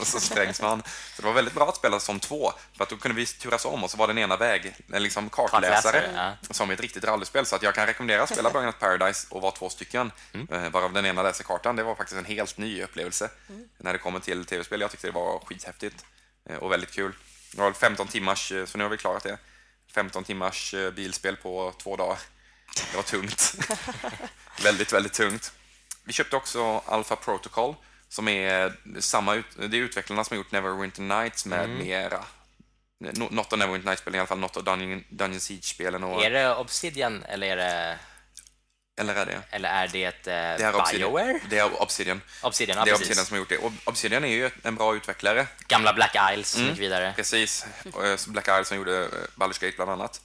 och så sprängs man. Så det var väldigt bra att spela som två, för att då kunde vi turas om och så var den ena väg, en liksom kartläsare, Kartläsare, som ett riktigt rallyspel. Så att jag kan rekommendera att spela Burnout Paradise och vara två stycken, eh, varav den ena läser kartan. Det var faktiskt en helt ny upplevelse när det kommer till tv-spel. Jag tyckte det var skithäftigt eh, och väldigt kul. Det var 15 timmars, eh, så nu har vi klarat det. 15 timmars eh, bilspel på två dagar. Det var tungt. väldigt, väldigt tungt. Vi köpte också Alpha Protocol som är samma det är utvecklarna som har gjort Neverwinter Nights med mera. No- Något av Neverwinter Nights-spelen, i alla fall något av Dungeon, Dungeon Siege-spelen. Och, Är det Obsidian eller är det, eller är det? eller är det ett Det är eh, Obsidian. Bioware? Det är Obsidian. Obsidian, ja, det är precis. Obsidian som har gjort det. Och Obsidian är ju en bra utvecklare. Gamla Black Isles som gick vidare. Precis. Och, eh, Black Isle som gjorde eh, Baldur's Gate bland annat.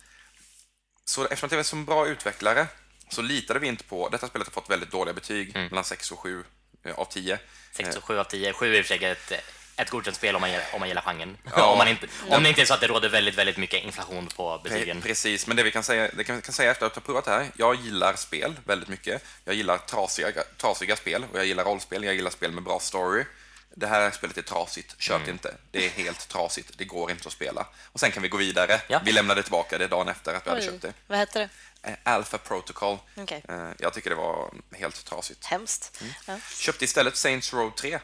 Så eftersom det är en så bra utvecklare så litade vi inte på... Detta spelet har fått väldigt dåliga betyg, mellan 6 och 7 eh, av 10. 6 och 7 av 10. 7 är i och för sig ett, ett godkänt spel om man, om man gillar genren. Ja. om, man inte, om det inte är så att det råder väldigt, väldigt mycket inflation på betygen. Precis, men det vi kan säga, det kan, vi kan säga efter att ha provat det här, jag gillar spel väldigt mycket. Jag gillar trasiga, trasiga spel och jag gillar rollspel, jag gillar spel med bra story. Det här spelet är trasigt, köp Mm. det inte. Det är helt trasigt, det går inte att spela. Och sen kan vi gå vidare. Ja. Vi lämnade tillbaka det dagen efter att vi hade Oj, köpt det. vad hette det? Eh, Alpha Protocol. Okej. Eh, Jag tycker det var helt trasigt. Hemskt. Ja. Köpte istället Saints Row 3.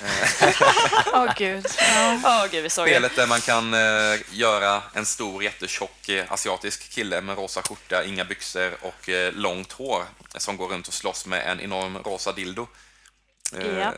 Åh gud. Ja. Åh gud, vi såg det. Spelet där man kan eh, göra en stor jättetjock eh, asiatisk kille med rosa skjorta, inga byxor och eh, långt hår som går runt och slåss med en enorm rosa dildo. Eh, Ja.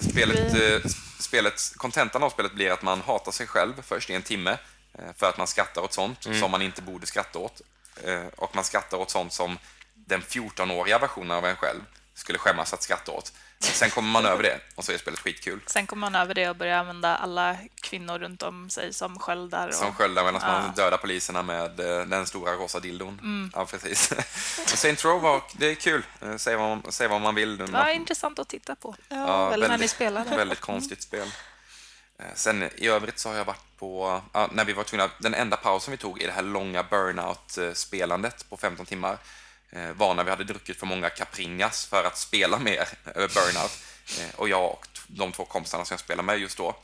Spelet, eh, spelet, kontentan av spelet blir att man hatar sig själv först i en timme eh, för att man skrattar åt sånt som man inte borde skratta åt. Eh, och man skrattar åt sånt som den 14-åriga versionen av en själv skulle skämmas att skratta åt. Sen kommer man över det och så är spelet skitkul. Sen kommer man över det och börjar använda alla kvinnor runt om sig som sköldar. Och... Som sköldar medan man Ja. dödar poliserna med eh, den stora rosa dildon. Ja, precis. Och Saints Row var, det är kul. Eh, Säg vad man, säg vad man vill. Det var intressant att titta på. Ja, väldigt- när ni spelade. Väldigt konstigt spel. Eh, Sen i övrigt så har jag varit på, när vi var tvungna, den enda pausen vi tog i det här långa burnout-spelandet på 15 timmar var när vi hade druckit för många Capringas för att spela mer eh, burnout. Eh, Och jag och de två kompisarna som jag spelade med just då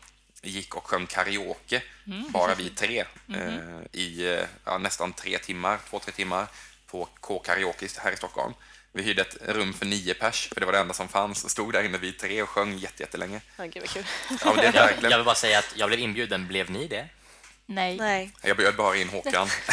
gick och sjöng karaoke, bara vi tre, eh, i eh, ja, nästan tre timmar, två, tre timmar på K-karaoke här i Stockholm. Vi hyrde ett rum för nio pers, för det var det enda som fanns. Och stod där inne vi tre och sjöng jätte- jättelänge. Gud, vad kul. Ja, det är Jag, jag vill bara säga att jag blev inbjuden. Blev ni det? Nej. Nej, Jag bjöd bara in Håkan.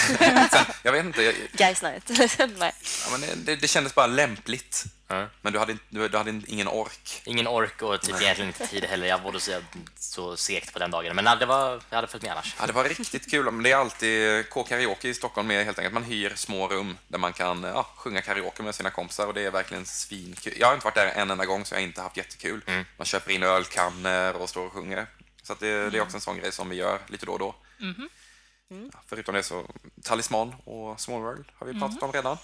Sen, jag vet inte, jag, guys night. Nej. ja, men det- det, det kändes bara lämpligt. Ja. Men du hade, inte- du, du hade inte- ingen ork. Ingen ork och typ egentligen inte tid heller. Jag var så, så segt på den dagen. Men det var, jag hade följt med annars. Ja, det var riktigt kul. Men det är alltid K-karaoke i Stockholm är helt enkelt man hyr små rum där man kan ja, sjunga karaoke med sina kompisar och det är verkligen svinkul. Jag har inte varit där en enda gång så jag har inte haft jättekul. Man köper in ölkannor och står och sjunger. Så att det, det är också en sån grej som vi gör lite då och då. Ja, förutom det så Talisman och Small World har vi pratat om redan.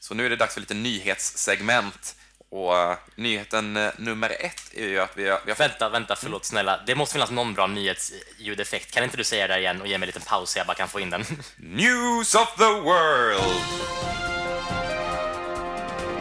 Så nu är det dags för lite nyhetssegment. Och uh, nyheten uh, nummer ett är ju att vi har, vi har Vänta, vänta, förlåt snälla. Det måste finnas någon bra nyhetsljudeffekt. Kan inte du säga det där igen och ge mig en liten paus så jag bara kan få in den? News of the World!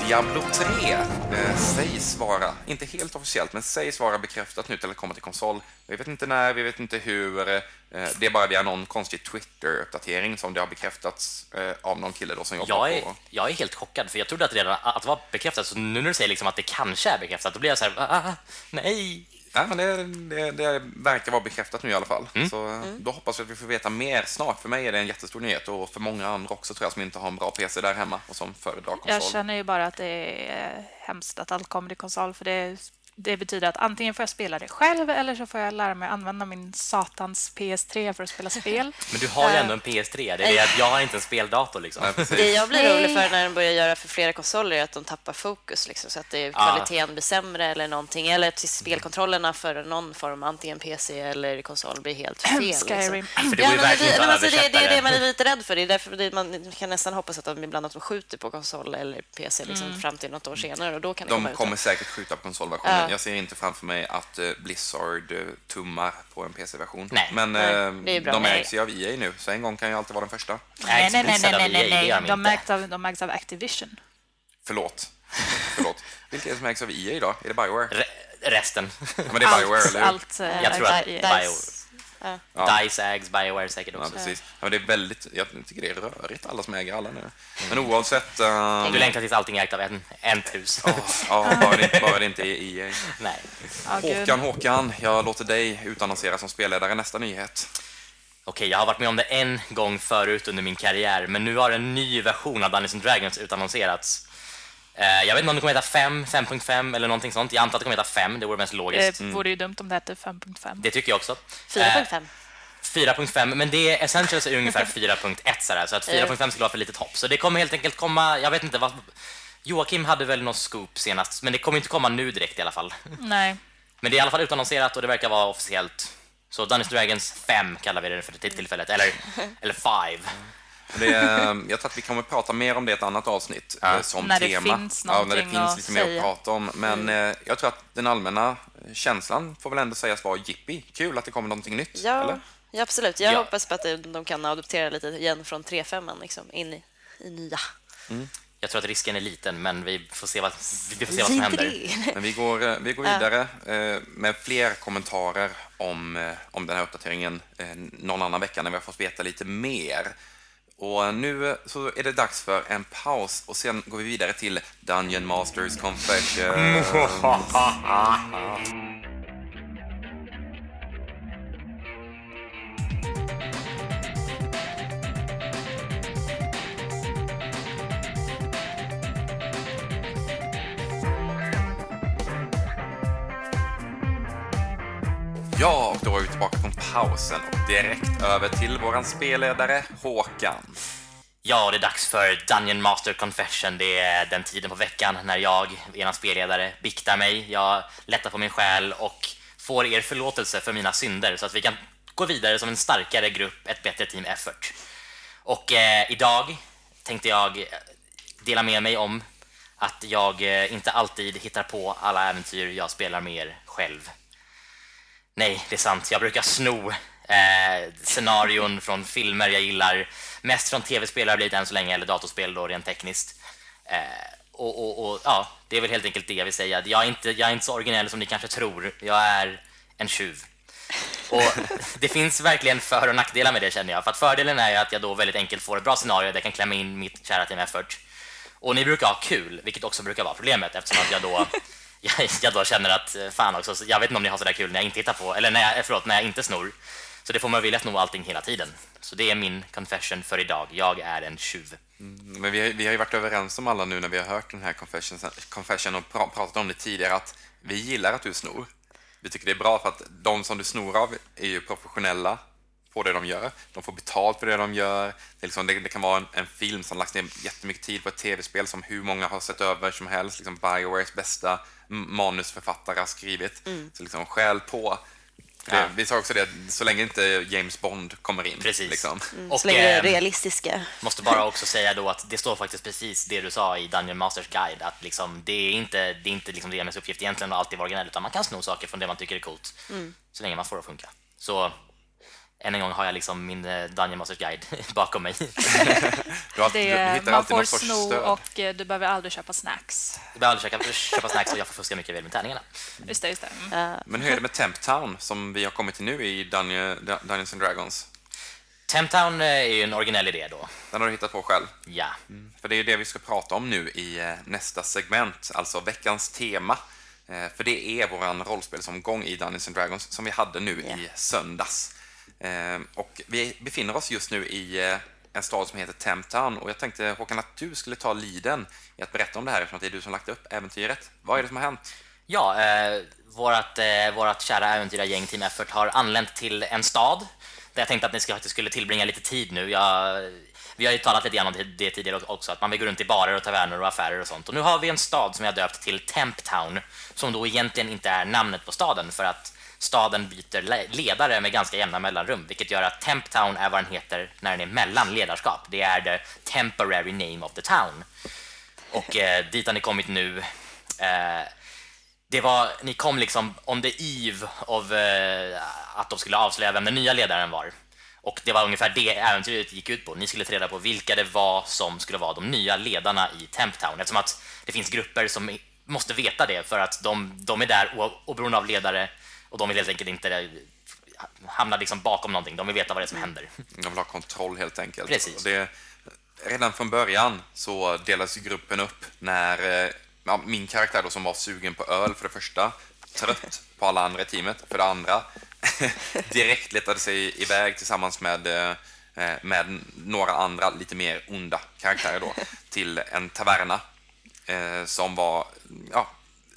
Diablo 3 eh, sägs vara, inte helt officiellt, men sägs vara bekräftat nu till att komma till konsol. Vi vet inte när, vi vet inte hur. Eh, det är bara via någon konstig Twitter-uppdatering som det har bekräftats eh, av någon kille då som jobbar Jag är, på... jag är helt chockad, för jag trodde att, redan, att det var bekräftat, så nu när du säger liksom att det kanske är bekräftat, då blir jag så här, ah, nej. Nej, men det, det, det verkar vara bekräftat nu i alla fall. Mm. Så eh, då hoppas vi att vi får veta mer snart. För mig är det en jättestor nyhet och för många andra också tror jag som inte har en bra PC där hemma och som föredrar konsol. Jag känner ju bara att det är hemskt att allt kommer till konsol för det, det betyder att antingen får jag spela det själv eller så får jag lära mig använda min satans PS3 för att spela spel. Men du har ju Eh, ändå en PS3, det är det att jag har inte en speldator liksom. Nej. Det jag blir Nej. orolig för när de börjar göra för flera konsoler är att de tappar fokus, liksom, så att det, kvaliteten blir sämre eller någonting. Eller att spelkontrollerna för någon form, antingen PC eller konsol, blir helt fel. Liksom. Skyrim. För det Ja, men det, men att alltså, det, det är det man är lite rädd för. Det är därför det, man kan nästan hoppas att de ibland att de skjuter på konsol eller PC liksom, fram till något år senare. Och då kan det komma De ut. kommer säkert skjuta på konsolversionen. Ja. Jag ser inte framför mig att eh, Blizzard eh, tummar på en PC-version. Nej. Men Nej, eh, är de ägs ju av EA nu, så en gång kan ju alltid vara den första. Nej, nej, nej, nej, nej, nej. de ägs av, de ägs av Activision. Förlåt. Förlåt. Vilka är det som ägs av EA idag? Är det Bioware? Re resten. Ja, men det är Bioware, allt, eller hur? allt, Jag tror att Di- Bio- Dice. Ja. Dice ägs Bioware säkert Ja, också. precis. Ja, men det är väldigt, jag tycker det är rörigt, alla som äger alla nu. Men oavsett... eh, Du längtar tills allting är ägt av en, en hus. ja, bara det, bara det inte är EA. Nej. Ja, gud. Håkan, Håkan, jag låter dig utannonsera som spelledare nästa nyhet. Okej, jag har varit med om det en gång förut under min karriär, men nu har en ny version av Dungeons Dragons utannonserats. Eh, jag vet inte om det kommer heta 5, 5.5 eller någonting sånt. Jag antar att det kommer heta 5, det vore mest logiskt. Det vore ju dumt om det hette 5.5. Det tycker jag också. 4.5. 4.5, men det är Essentials är ungefär 4.1 sådär, så att 4.5 skulle vara för litet hopp. Så det kommer helt enkelt komma, jag vet inte vad... Joakim hade väl någon scoop senast, men det kommer inte komma nu direkt i alla fall. Nej. Men det är i alla fall utannonserat och det verkar vara officiellt. Så Dungeons Dragons 5 kallar vi det för till tillfället, eller, eller 5. Det, är- jag tror att vi kommer prata mer om det i ett annat avsnitt eh, som När det tema. finns ja, när det finns att lite mer att säga. prata om. Men eh, jag tror att den allmänna känslan får väl ändå sägas vara jippi. Kul att det kommer någonting nytt. Ja, Eller? ja, absolut. Jag Ja. hoppas på att de- kan adoptera lite igen från 3.5 liksom, in i, i nya. Jag tror att risken är liten, men vi får se vad, vi får se vad som händer. Men vi går, eh, vi går vidare eh, med fler kommentarer om, eh, om den här uppdateringen eh, någon annan vecka när vi har fått veta lite mer. Och nu eh, så är det dags för en paus och sen går vi vidare till Dungeon Masters Confession. Ja, tillbaka från pausen och direkt över till våran spelledare Håkan. Ja, det är dags för Dungeon Master Confession. Det är den tiden på veckan när jag, ena spelledare, biktar mig. Jag lättar på min själ och får er förlåtelse för mina synder så att vi kan gå vidare som en starkare grupp, ett bättre team effort. Och eh, idag tänkte jag dela med mig om att jag eh, inte alltid hittar på alla äventyr jag spelar med er själv. Nej, det är sant. Jag brukar sno eh, scenarion från filmer jag gillar. Mest från tv-spel har det blivit än så länge, eller datorspel då rent tekniskt. Eh, och, och, och ja, det är väl helt enkelt det jag vill säga. Jag är inte, jag är inte så originell som ni kanske tror. Jag är en tjuv. Och det finns verkligen för och nackdelar med det känner jag. För att fördelen är att jag då väldigt enkelt får ett bra scenario där jag kan klämma in mitt kära team effort. Och ni brukar ha kul, vilket också brukar vara problemet eftersom att jag då jag, jag då känner att eh, fan också, jag vet inte om ni har så där kul när jag inte hittar på, eller när jag, eh, förlåt, när jag inte snor. Så det får man vilja sno allting hela tiden. Så det är min confession för idag. Jag är en tjuv. Mm, men vi har, vi har ju varit överens om alla nu när vi har hört den här confession, confession och pra, pratat om det tidigare att vi gillar att du snor. Vi tycker det är bra för att de som du snor av är ju professionella på det de gör. De får betalt för det de gör. Det, liksom, det, det kan vara en, en film som lagt ner jättemycket tid på ett tv-spel som hur många har sett över som helst. Liksom Biowares bästa manusförfattare har skrivit. Så liksom skäl på. Det, Ja. Vi sa också det, så länge inte James Bond kommer in. Precis. Liksom. Och Så länge det är eh, realistiska. måste bara också säga då att det står faktiskt precis det du sa i Dungeon Masters guide, att liksom, det är inte, det är inte liksom DMs uppgift egentligen att alltid vara originell, utan man kan sno saker från det man tycker är coolt, så länge man får det att funka. Så än en gång har jag liksom min eh, Dungeon Masters guide bakom mig. Du, har Det, du man får sno och eh, du behöver aldrig köpa snacks. Jag behöver aldrig köpa, köpa snacks och jag får fuska mycket väl med tärningarna. Just det, just det. Mm. Men hur är det med Temp Town som vi har kommit till nu i Dungeon, Dungeons and Dragons? Temptown eh, är ju en originell idé då. Den har du hittat på själv. Ja. För det är ju det vi ska prata om nu i eh, nästa segment, alltså veckans tema. Eh, För det är våran rollspelsomgång i Dungeons and Dragons som vi hade nu Ja. i söndags. Eh, Och vi befinner oss just nu i eh, en stad som heter Temptown och jag tänkte Håkan att du skulle ta liden i att berätta om det här eftersom att det är du som lagt upp äventyret. Vad är det som har hänt? Ja, eh, vårat, eh, vårat kära äventyrargäng Team Effort har anlänt till en stad där jag tänkte att ni skulle, skulle tillbringa lite tid nu. Jag, vi har ju talat lite grann om det, det tidigare också, att man vill gå runt i barer och taverner och affärer och sånt. Och nu har vi en stad som jag döpt till Temptown, som då egentligen inte är namnet på staden för att staden byter ledare med ganska jämna mellanrum, vilket gör att Temptown är vad den heter när den är mellan ledarskap. Det är the temporary name of the town. Och eh, dit har ni kommit nu. Eh, det var, ni kom liksom on the eve of eh, att de skulle avslöja vem den nya ledaren var. Och det var ungefär det äventyret gick ut på. Ni skulle ta reda på vilka det var som skulle vara de nya ledarna i Temptown. Eftersom att det finns grupper som måste veta det för att de, de är där oberoende av ledare och de vill helt enkelt inte eh, hamna liksom bakom någonting. De vill veta vad det är som händer. De vill ha kontroll helt enkelt. Precis. Det, redan från början så delades ju gruppen upp när eh, ja, min karaktär då som var sugen på öl för det första, trött på alla andra i teamet för det andra, direkt letade sig iväg tillsammans med, eh, med några andra lite mer onda karaktärer då till en taverna eh, som var ja,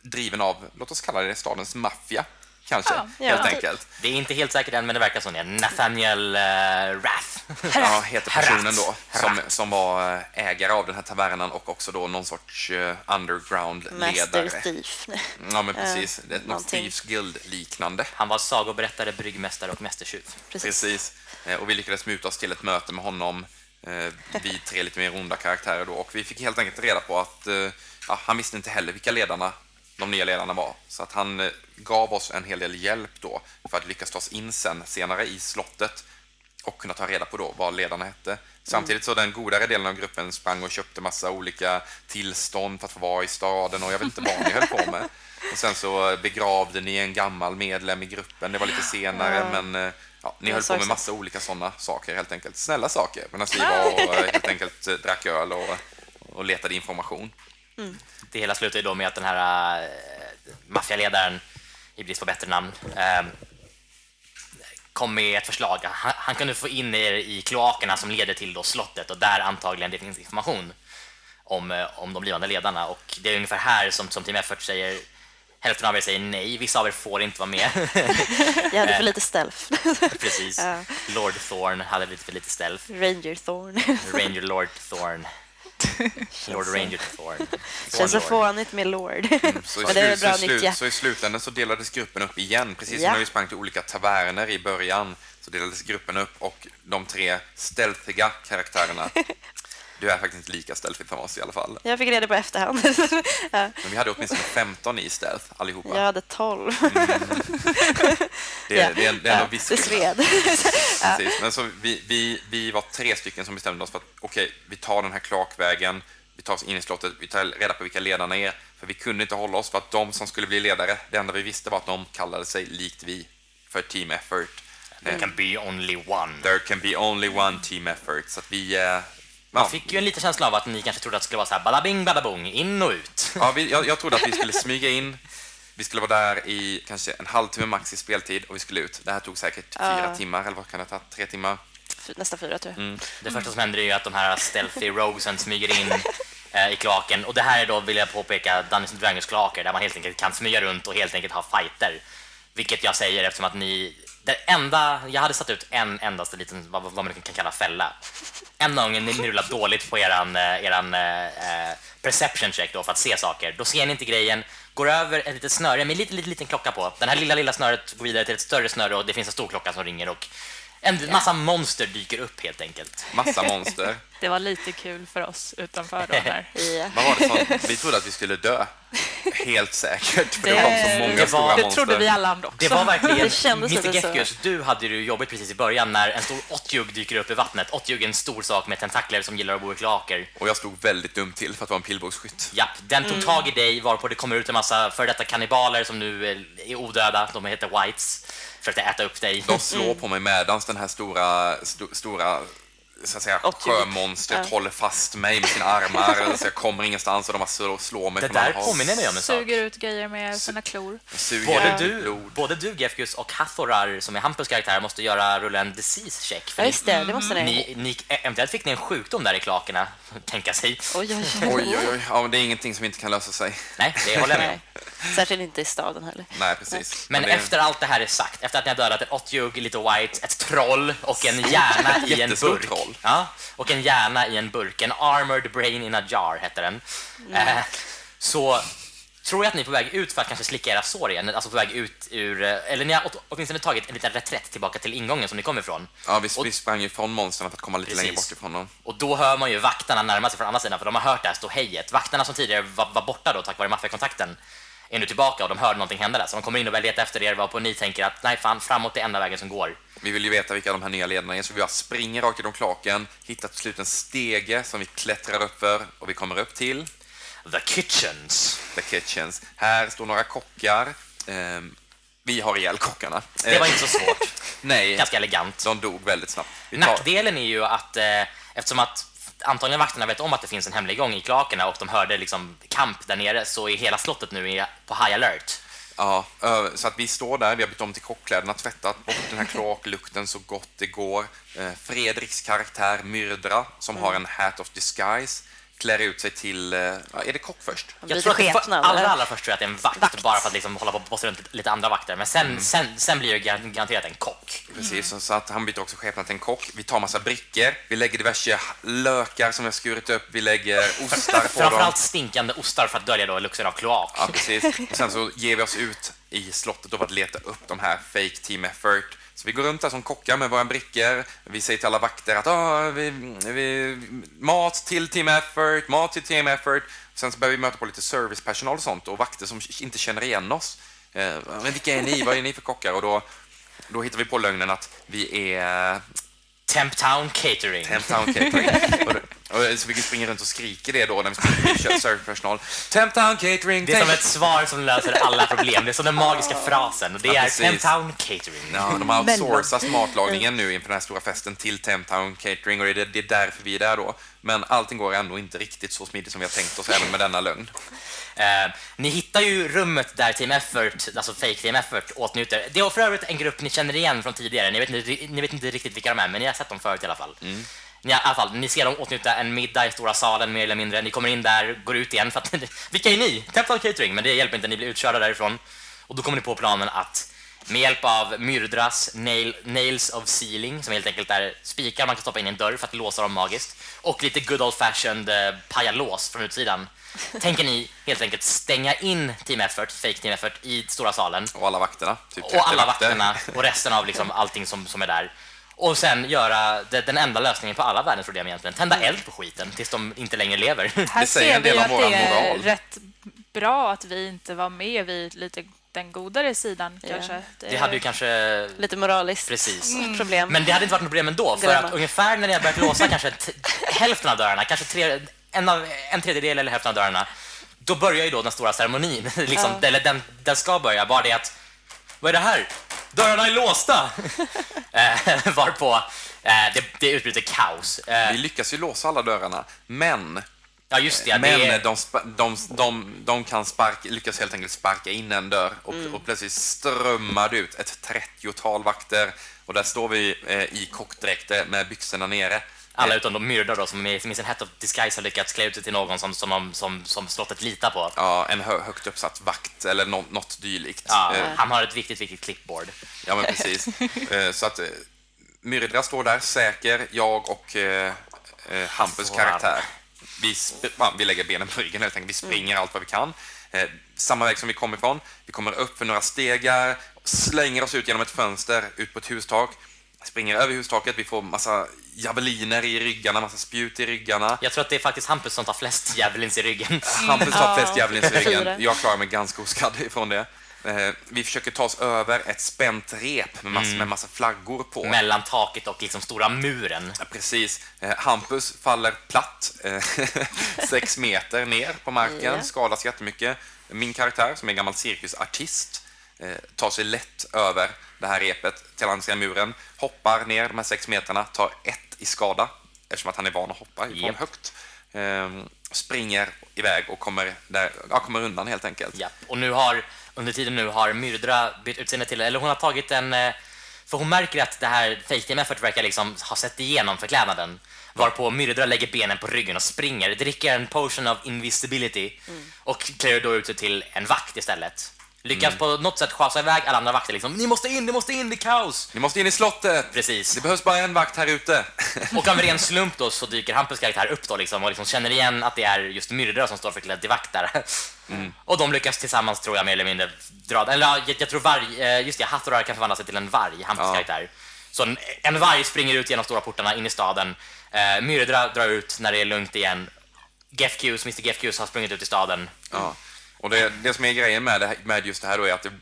driven av, låt oss kalla det stadens maffia, kanske, Ja, ja. helt enkelt. Det är inte helt säkert än, men det verkar som det. Nathaniel uh, Rath. Ja, heter personen då, som, som var eh, ägare av den här tavernan och också då någon sorts eh, Master underground-ledare. Thief. Ja, men precis. Det är något. Thieves Guild-liknande. Han var sagoberättare, bryggmästare och mästertjuv. Precis. Precis. Eh, Och vi lyckades muta oss till ett möte med honom, eh, vi tre lite mer onda karaktärer då, och vi fick helt enkelt reda på att eh, ja, han visste inte heller vilka ledarna, de nya ledarna var. Så att han eh, gav oss en hel del hjälp då för att lyckas ta oss in sen, senare i slottet och kunna ta reda på då vad ledarna hette. Samtidigt så den godare delen av gruppen sprang och köpte massa olika tillstånd för att få vara i staden och jag vet inte vad ni höll på med. Och sen så begravde ni en gammal medlem i gruppen, det var lite senare men eh, ja, ni höll på med massa olika sådana saker helt enkelt. Snälla saker, medan vi var och eh, helt enkelt eh, drack öl och, och letade information. Det hela slutar ju då med att den här äh, maffialedaren, i brist på bättre namn, äh, kom med ett förslag. Han, han kunde få in er i kloakerna som leder till då slottet och där antagligen det finns information om, eh, om de blivande ledarna. Och det är ungefär här som, som Team Effort säger Hälften av er säger nej, vissa av er får inte vara med. Jag hade för lite stealth. Precis. Lord Thorn hade lite för lite stealth. Ranger Thorn. Ranger Lord Thorn. Lord Ranger Thorn. Känns så fånigt med Lord. Så i, Men det är bra så, i nytt, slut, så i slutändan så delades gruppen upp igen, precis som Ja. när vi sprang till olika taverner i början så delades gruppen upp och de tre stealthiga karaktärerna Du är faktiskt inte lika stealthy som oss i alla fall. Jag fick reda på efterhand. ja, Men vi hade åtminstone 15 i stealth allihopa. jag hade 12. det, Ja. det, är, det är ändå Ja, viss det sved. Precis. Men så vi, vi, vi var tre stycken som bestämde oss för att okej, vi tar den här kloakvägen, vi tar oss in i slottet, vi tar reda på vilka ledarna är, för vi kunde inte hålla oss för att de som skulle bli ledare, det enda vi visste var att de kallade sig likt vi för team effort. There can be only one. There can be only one team effort. Så att vi... eh, Ja, fick ju en liten känsla av att ni kanske trodde att det skulle vara så här bada bing bada bong, in och ut. ja, vi, jag, jag trodde att vi skulle smyga in, vi skulle vara där i kanske en halvtimme max i speltid och vi skulle ut. Det här tog säkert fyra Ja. timmar, eller vad kan det ta? Tre timmar? Nästa fyra, tror jag. Mm. Det första som händer är ju att de här stealthy roguesen smyger in eh, i kloaken. Och det här är då, vill jag påpeka, Dungeons Dragons kloaker där man helt enkelt kan smyga runt och helt enkelt ha fighter. Vilket jag säger eftersom att ni... Det enda, jag hade satt ut en endaste liten, vad, vad man kan kalla fälla. En gång ni rullade dåligt på eran, eh, eran eh, perception check då för att se saker. Då ser ni inte grejen, går över ett litet snöre med lite, lite liten klocka på. Den här lilla, lilla snöret går vidare till ett större snöre och det finns en stor klocka som ringer och en massa monster dyker upp helt enkelt. Massa monster. Det var lite kul för oss utanför då här. Vad var det som, vi trodde att vi skulle dö. Helt säkert, för det, Det- var så många det stora var- Det trodde vi alla andra också. Det var verkligen, Mr. Gefgius, du hade det ju jobbigt precis i början när en stor åttjugg dyker upp i vattnet. Åttjugg är en stor sak med tentakler som gillar att bo i kloaker. Och jag stod väldigt dumt till för att vara en pilbågsskytt. Japp, den Mm. tog tag i dig varpå det kommer ut en massa för detta kannibaler som nu är- odöda. De heter Whites. Försökte äta upp dig. De slår på mig medans den här stora, sto, stora så att säga, Åttjugg. sjömonstret Ja. håller fast mig med sina armar så jag kommer ingenstans och de bara slår- slår mig Det där påminner mig om en sak. Suger ut grejer med sina klor. Både du, blod. både du Gefgius och Hathorar, som är Hampus karaktär, måste göra rulla en disease check. För Ja, just det, det måste ni. ni, ni, eventuellt fick ni en sjukdom där i klakerna, tänka sig. Oj, oj, oj. Oj, oj. Ja, men det är ingenting som inte kan lösa sig. Nej, det håller jag med. Särskilt inte i staden heller. Nej, precis. Men det, efter allt det här är sagt, efter att ni har dödat ett åttjugg, lite white, ett troll och en hjärna i en burk. troll. Ja, och en hjärna i en burk. En armored brain in a jar hette den. Mm. Eh, så tror jag att ni är på väg ut för att kanske slicka era sår igen. Alltså på väg ut ur... eh, Eller ni har åt- åtminstone tagit en liten reträtt tillbaka till ingången som ni kom ifrån. Ja, vi, och- vi sprang ju från monstren för att komma lite Precis. längre bort ifrån dem. Och då hör man ju vakterna närma sig från andra sidan, för de har hört det här ståhejet. Vakterna som tidigare var, var borta då tack vare maffiakontakten är nu tillbaka och de hör någonting hända där. Så de kommer in och börjar leta efter er, varpå ni tänker att nej fan, framåt är enda vägen som går. Vi vill ju veta vilka de här nya ledarna är, så vi bara springer rakt genom klaken, hittar till slut en stege som vi klättrar upp för och vi kommer upp till The Kitchens. The Kitchens. Här står några kockar. Ehm, vi har ihjäl kockarna. Det var inte så svårt. Nej, Ganska elegant. de dog väldigt snabbt. Tar- Nackdelen är ju att eh, eftersom att antagligen vakterna vet om att det finns en hemlig gång i klakerna och de hörde liksom kamp där nere så är hela slottet nu på high alert. Ja, så att vi står där, vi har bytt om till kockkläderna, tvättat bort den här kloaklukten så gott det går. Eh, Fredriks karaktär Myrdra, som har en hat of disguise, klär ut sig till... eh, ja, Är det kock först? Jag tror att det för, allra, allra först tror jag att det är en vakt, Vakt. bara för att liksom hålla på och runt lite andra vakter. Men sen, sen, sen blir det gar- garanterat en kock. Precis, så- så att han byter också skepnad till en kock. Vi tar massa brickor, vi lägger diverse lökar som vi har skurit upp, vi lägger ostar på dem. Framförallt stinkande ostar för att dölja då lukten av kloak. Ja, precis. Och sen så ger vi oss ut i slottet då för att leta upp de här fake team effort. Så vi går runt där som kockar med våra brickor. Vi säger till alla vakter att ah, vi, vi, mat till team effort, mat till team effort. Sen så börjar vi möta på lite servicepersonal och sånt och vakter som inte känner igen oss. Eh, men vilka är ni? Vad är ni för kockar? Och då, då hittar vi på lögnen att vi är Temptown Catering. Temptown Catering. Så vi springer runt och skriker det då när vi springer vi kör servicepersonal. Temptown Catering! Det är som ett svar som löser alla problem. Det är som den magiska frasen och det Ja, är. Temptown Catering. Ja, de har outsourcat matlagningen nu inför den här stora festen till Temptown Catering och det är, det är därför vi är där då. Men allting går ändå inte riktigt så smidigt som vi har tänkt oss även med denna lögn. Eh, ni hittar ju rummet där Team Effort, alltså Fake Team Effort, åtnjuter. Det är för övrigt en grupp ni känner igen från tidigare. Ni vet, inte, ni vet inte riktigt vilka de är, men ni har sett dem förut i alla fall. Ni, i alla fall, ni ser dem åtnjuta en middag i stora salen mer eller mindre. Ni kommer in där, går ut igen för att vilka är ni? Templar Catering, men det hjälper inte, ni blir utkörda därifrån. Och då kommer ni på planen att med hjälp av Myrdras nail, Nails of Sealing, som helt enkelt är spikar man kan stoppa in i en dörr för att låsa dem magiskt, och lite good old fashioned eh, pajalås från utsidan, tänker ni helt enkelt stänga in Team Effort, Fake Team Effort, i stora salen Och alla vakterna. Typ 30 och alla vakter. vakterna och resten av liksom allting som, som är där. Och sen göra det, den enda lösningen på alla världens problem egentligen. Tända eld på skiten tills de inte längre lever. Här Det säger ser en vi att det är moral. rätt bra att vi inte var med vid lite den godare sidan Ja. kanske. Det hade ju kanske... Lite moraliskt Precis. problem. Men det hade inte varit något problem ändå, för Glömma. att ungefär när har börjat låsa kanske hälften av dörrarna, kanske tre, en, av, en tredjedel eller hälften av dörrarna, då börjar ju då den stora ceremonin. liksom, Ja. Eller den, den ska börja, bara det att vad är det här? Dörrarna är låsta! eh, varpå eh, det, det utbryter kaos. Eh, Vi lyckas ju låsa alla dörrarna, men, ja, just det. men det är, de, de, de, de kan sparka, lyckas helt enkelt sparka in en dörr och, Mm. och plötsligt strömmar det ut ett 30-tal vakter och där står vi eh, i kockdräkter med byxorna nere. Alla utom de myrdar då, som som i sin head of disguise har lyckats klä ut sig till någon som, som, de- som, som slottet litar på. Ja, en hö högt uppsatt vakt eller nå något dylikt. Ja, Eh, han har ett viktigt, viktigt clipboard. Ja, men precis. Eh, Så att eh, Myrdra står där säker, jag och eh, eh, Hampus karaktär. vi, ja, vi lägger benen på ryggen helt enkelt. Vi springer allt vad vi kan. Eh, samma väg som vi kom ifrån. Vi kommer upp för några stegar, slänger oss ut genom ett fönster, ut på ett hustak, springer över hustaket. Vi får massa javeliner i ryggarna, massa spjut i ryggarna. Jag tror att det är faktiskt Hampus som tar flest javelins i ryggen. Hampus har Ja. flest javelins i ryggen. Jag klarar mig ganska oskadd ifrån det. Eh, vi försöker ta oss över ett spänt rep med massa, med massa flaggor på. Mellan taket och liksom stora muren. Ja, precis. Eh, Hampus faller platt, eh, sex meter ner på marken, skadas jättemycket. Min karaktär, som är gammal cirkusartist, tar sig lätt över det här repet till andra sidan muren, hoppar ner de här sex metrarna, tar ett i skada, eftersom att han är van att hoppa ifrån Japp. högt. Eh, springer iväg och kommer, där, ja, kommer undan helt enkelt. Ja. Och nu har, under tiden nu har Myrdra bytt utseende till, eller hon har tagit en, eh, för hon märker att det här fake team effort verkar liksom ha sett igenom förklädnaden. Varpå Myrdra lägger benen på ryggen och springer, dricker en potion of invisibility och klär då ut sig till en vakt istället. Lyckas på något sätt schasa iväg alla andra vakter liksom. Ni måste in, ni måste in, det är kaos! Ni måste in i slottet! Precis. Det behövs bara en vakt här ute. Och av ren slump då så dyker Hampus karaktär upp då liksom och liksom känner igen att det är just Myrdra som står förklädd till vakt där. Och de lyckas tillsammans tror jag mer eller mindre dra Eller ja, jag, jag tror varg, eh, just det, Hattorar kan förvandla sig till en varg, Hampus Ja. karaktär. Så en, en varg springer ut genom stora portarna in i staden. Eh, Myrdra drar ut när det är lugnt igen. Hughes, Mr Hughes har sprungit ut i staden. Ja. Och det, det som är grejen med, det, med just det här då är att det,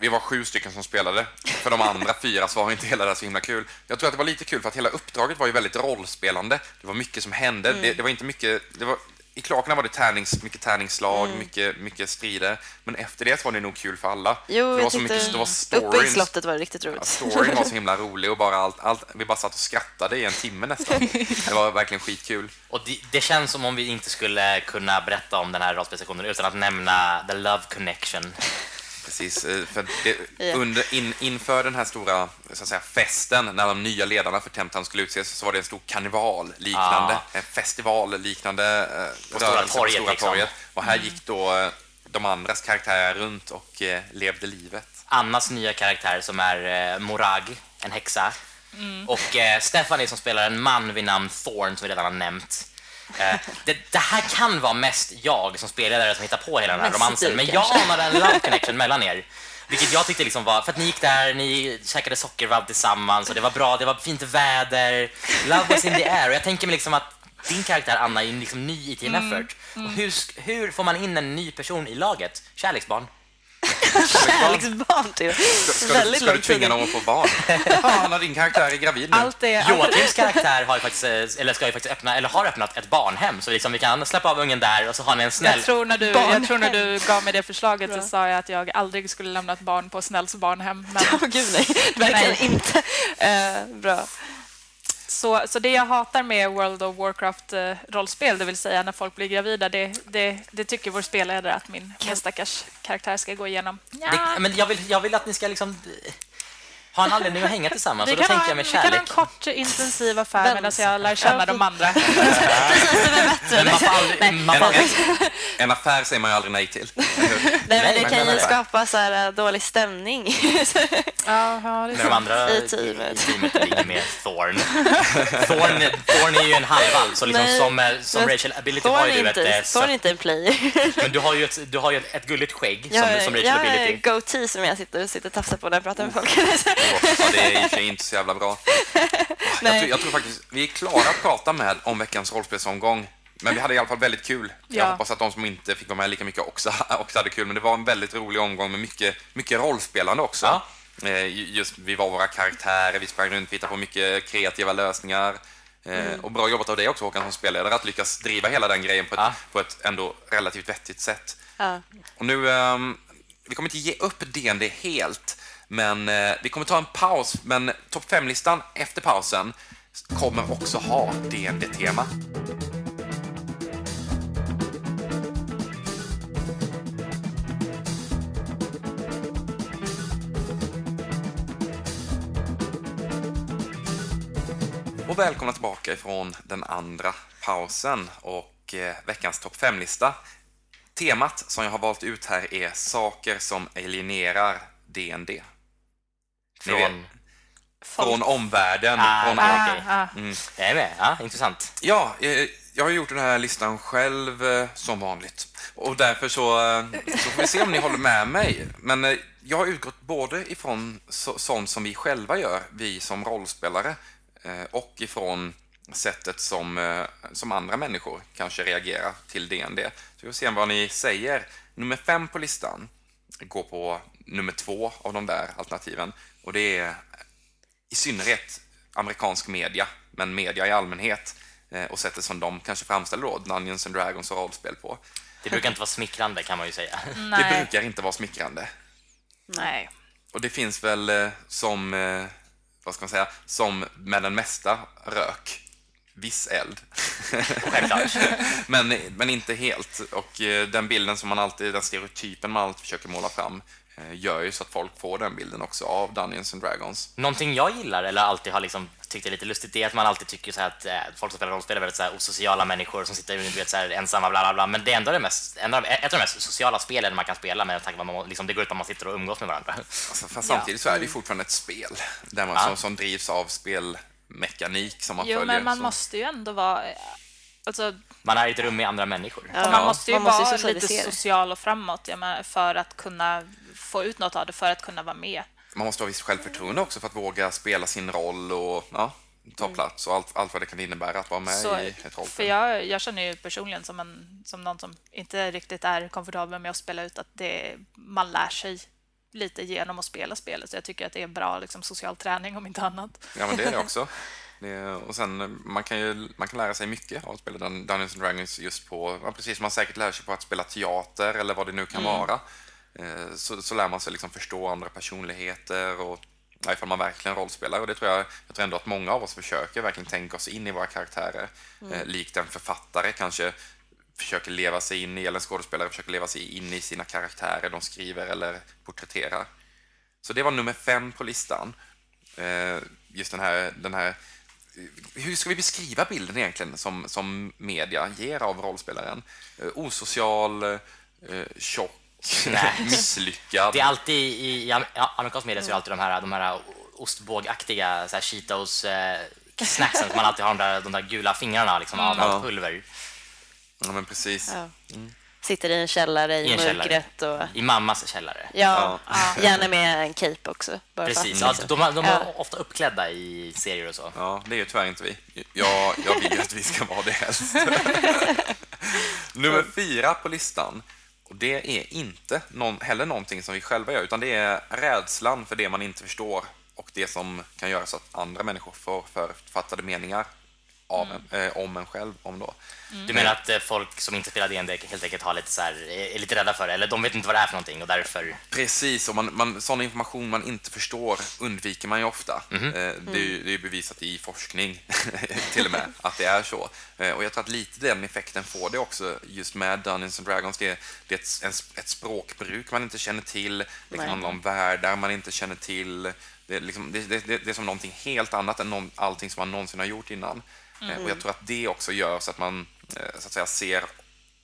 vi var sju stycken som spelade. För de andra fyra så var inte hela det här så himla kul. Jag tror att det var lite kul för att hela uppdraget var ju väldigt rollspelande. Det var mycket som hände. Mm. Det, det var inte mycket... Det var, I Klakerna var det tärnings, mycket tärningsslag, Mm. mycket, mycket strider. Men efter det så var det nog kul för alla. Jo, det var så mycket, det var uppe i slottet var det riktigt Ja, roligt. storyn var så himla rolig och bara allt, allt, vi bara satt och skrattade i en timme nästan. Det var verkligen skitkul. Och det, det känns som om vi inte skulle kunna berätta om den här rollspelsektionen utan att nämna The Love Connection. Precis, eh, för det, Ja. under, in, inför den här stora så att säga, festen när de nya ledarna för Temptown skulle utses så var det en stor karneval liknande, Ja. en festival liknande eh, På Stora rörelse torget, på Stora liksom. torget. Och här gick då eh, de andras karaktärer runt och eh, levde livet. Annas nya karaktär som är eh, Morag, en häxa. Och eh, Stephanie som spelar en man vid namn Thorn som vi redan har nämnt. Eh, det, det här kan vara mest jag som spelledare som hittar på hela den här Mest romansen, men jag anade en love connection mellan er. Vilket jag tyckte liksom var, för att ni gick där, ni käkade sockervadd tillsammans och det var bra, det var fint väder, love was in the air. Och jag tänker mig liksom att din karaktär Anna är liksom ny i Team Effort. Och hur, sk- hur får man in en ny person i laget? Kärleksbarn? Kärleksbarn till. Ska, du, Väldigt ska du lång tvinga tid. dem att få barn? Ja, Anna, din karaktär är gravid nu. Allt är... Joakims karaktär har ju faktiskt, eh, eller ska ju faktiskt öppna, eller har öppnat ett barnhem, så liksom vi kan släppa av ungen där och så har ni en snäll... Jag tror, när du, Barnhem. jag tror när du gav mig det förslaget så sa jag att jag aldrig skulle lämna ett barn på Snälls barnhem. Men, Åh gud nej, verkligen Nej. inte. Eh, bra. Så, så det jag hatar med World of Warcraft-rollspel, det vill säga när folk blir gravida, det, det, det tycker vår spelledare att min, min stackars karaktär ska gå igenom. Det, men jag vill, jag vill att ni ska liksom eh, ha en anledning att hänga tillsammans, Vi och då tänker ha, jag med vi kan ha en kort intensiv affär medan jag lär känna de andra. Precis, det var bättre. Men man. Man En, en, en affär säger man ju aldrig nej till. Nej, men det man kan ju skapa så här eh, dålig stämning. Ja, ja, det är de andra I teamet. i teamet ligger med Thorn. Thorn, Thorn är ju en halvalv, så liksom Nej, som, eh, som Rachel Ability Thorn har är ju du ett... inte, eh, Thorn är inte en player. Men du har ju ett, du har ju ett, ett gulligt skägg som, Jag, som Rachel jag har Ability. goatee som jag sitter, sitter och tafsar på när jag pratar med folk. Ja, det är sig inte så jävla bra. Jag Nej. tror, jag tror faktiskt vi är klara att prata med om veckans rollspelsomgång. Men vi hade i alla fall väldigt kul. Jag Ja. hoppas att de som inte fick vara med lika mycket också, också hade kul. Men det var en väldigt rolig omgång med mycket, mycket rollspelande också. Ja. Eh, Just vi var våra karaktärer, vi sprang runt, vi hittade på mycket kreativa lösningar. Eh, Och bra jobbat av dig också Håkan som spelledare att lyckas driva hela den grejen på ett, Ja. på ett ändå relativt vettigt sätt. Ja. Och nu, ehm, vi kommer inte ge upp DND helt, men eh, vi kommer ta en paus. Men topp 5-listan efter pausen kommer också ha DND-tema. Och välkomna tillbaka ifrån den andra pausen och eh, veckans topp 5-lista. Temat som jag har valt ut här är saker som alienerar DND. Från... från omvärlden. Ah, från, ah. Ah, okej. ah. Jag är med. Ja, intressant. Ja, eh, jag har gjort den här listan själv eh, som vanligt. Och därför så, eh, så får vi se om ni håller med mig. Men eh, jag har utgått både ifrån så, sånt som vi själva gör, vi som rollspelare, eh, och ifrån sättet som, eh, som andra människor kanske reagerar till DND. Så vi får se vad ni säger. Nummer fem på listan går på nummer två av de där alternativen. Och det är i synnerhet amerikansk media, men media i allmänhet eh, och sättet som de kanske framställer då Dungeons and Dragons och rollspel på. Det brukar inte vara smickrande kan man ju säga. Det Nej. brukar inte vara smickrande. Nej. Och det finns väl eh, som, eh, vad ska man säga, som med den mesta rök, viss eld. Men, men inte helt. Och den bilden som man alltid, den stereotypen man alltid försöker måla fram gör ju så att folk får den bilden också av Dungeons and Dragons. Någonting jag gillar, eller alltid har liksom tyckt är lite lustigt, är att man alltid tycker så här att eh, folk som spelar rollspel är väldigt så här osociala människor som sitter vet, så här, ensamma, bla bla bla. Men det är ändå det mest, en av, ett av de mest sociala spelen man kan spela med tanke på att man, liksom, det går ut på att man sitter och umgås med varandra. Alltså, fast samtidigt så är det ju fortfarande ett spel där man, Ja. som, som drivs av spelmekanik som man Jo, följer. men man så. måste ju ändå vara... Alltså, Man är i ett rum med andra människor. Ja. man måste ju man måste ju vara lite social och framåt menar, för att kunna få ut något av det, för att kunna vara med. Man måste ha visst självförtroende också för att våga spela sin roll och ja, ta plats och allt, allt vad det kan innebära att vara med Så, i ett rollspel. för jag, jag känner ju personligen som, en, som någon som inte riktigt är komfortabel med att spela ut att det, man lär sig lite genom att spela spelet. Så jag tycker att det är bra liksom, social träning om inte annat. Ja, men det är det också. Det, och sen, man kan ju man kan lära sig mycket av att spela Dun- Dungeons and Dragons just på, ja, precis som man säkert lär sig på att spela teater eller vad det nu kan vara. Eh, Så, så lär man sig liksom förstå andra personligheter och ja, ifall man verkligen rollspelar. Och det tror jag, jag tror ändå att många av oss försöker verkligen tänka oss in i våra karaktärer. Eh, likt en författare kanske försöker leva sig in i, eller en skådespelare försöker leva sig in i sina karaktärer de skriver eller porträtterar. Så det var nummer fem på listan. Eh, just den här, den här... Hur ska vi beskriva bilden egentligen som, som media ger av rollspelaren? Eh, osocial, eh, tjock, Nej. misslyckad. Det är alltid i, i am- ja, amerikansk media så är det alltid de här, de här ostbågaktiga så här Cheetos eh, snacksen som man alltid har de där, de där gula fingrarna liksom, av Ja. pulver. Ja, men precis. Ja. Sitter i en källare i, I en källare. mörkret och I mammas källare. ja, gärna med en cape också. Bara för Precis, att, ja, de, de är Ja. ofta uppklädda i serier och så. Ja, det är ju tyvärr inte vi. Jag, jag vill ju att vi ska vara det helst. Nummer fyra på listan. Och det är inte någon, heller någonting som vi själva gör, utan det är rädslan för det man inte förstår och det som kan göra så att andra människor får författade meningar av en, eh, om en själv. Om då. Du menar att eh, folk som inte spelar D&D helt enkelt har lite så här, är lite rädda för det, eller de vet inte vad det är för någonting och därför... Precis, och man, man, sån information man inte förstår undviker man ju ofta. Eh, det, är ju, det är bevisat i forskning till och med att det är så. Eh, och jag tror att lite den effekten får det också just med Dungeons and Dragons. Det är, det är ett, en, ett språkbruk man inte känner till, det kan Nej. handla om världar man inte känner till. Det är, liksom, det, det, det, det är som någonting helt annat än någon, allting som man någonsin har gjort innan. Eh, och jag tror att det också gör så att man eh, så att säga, ser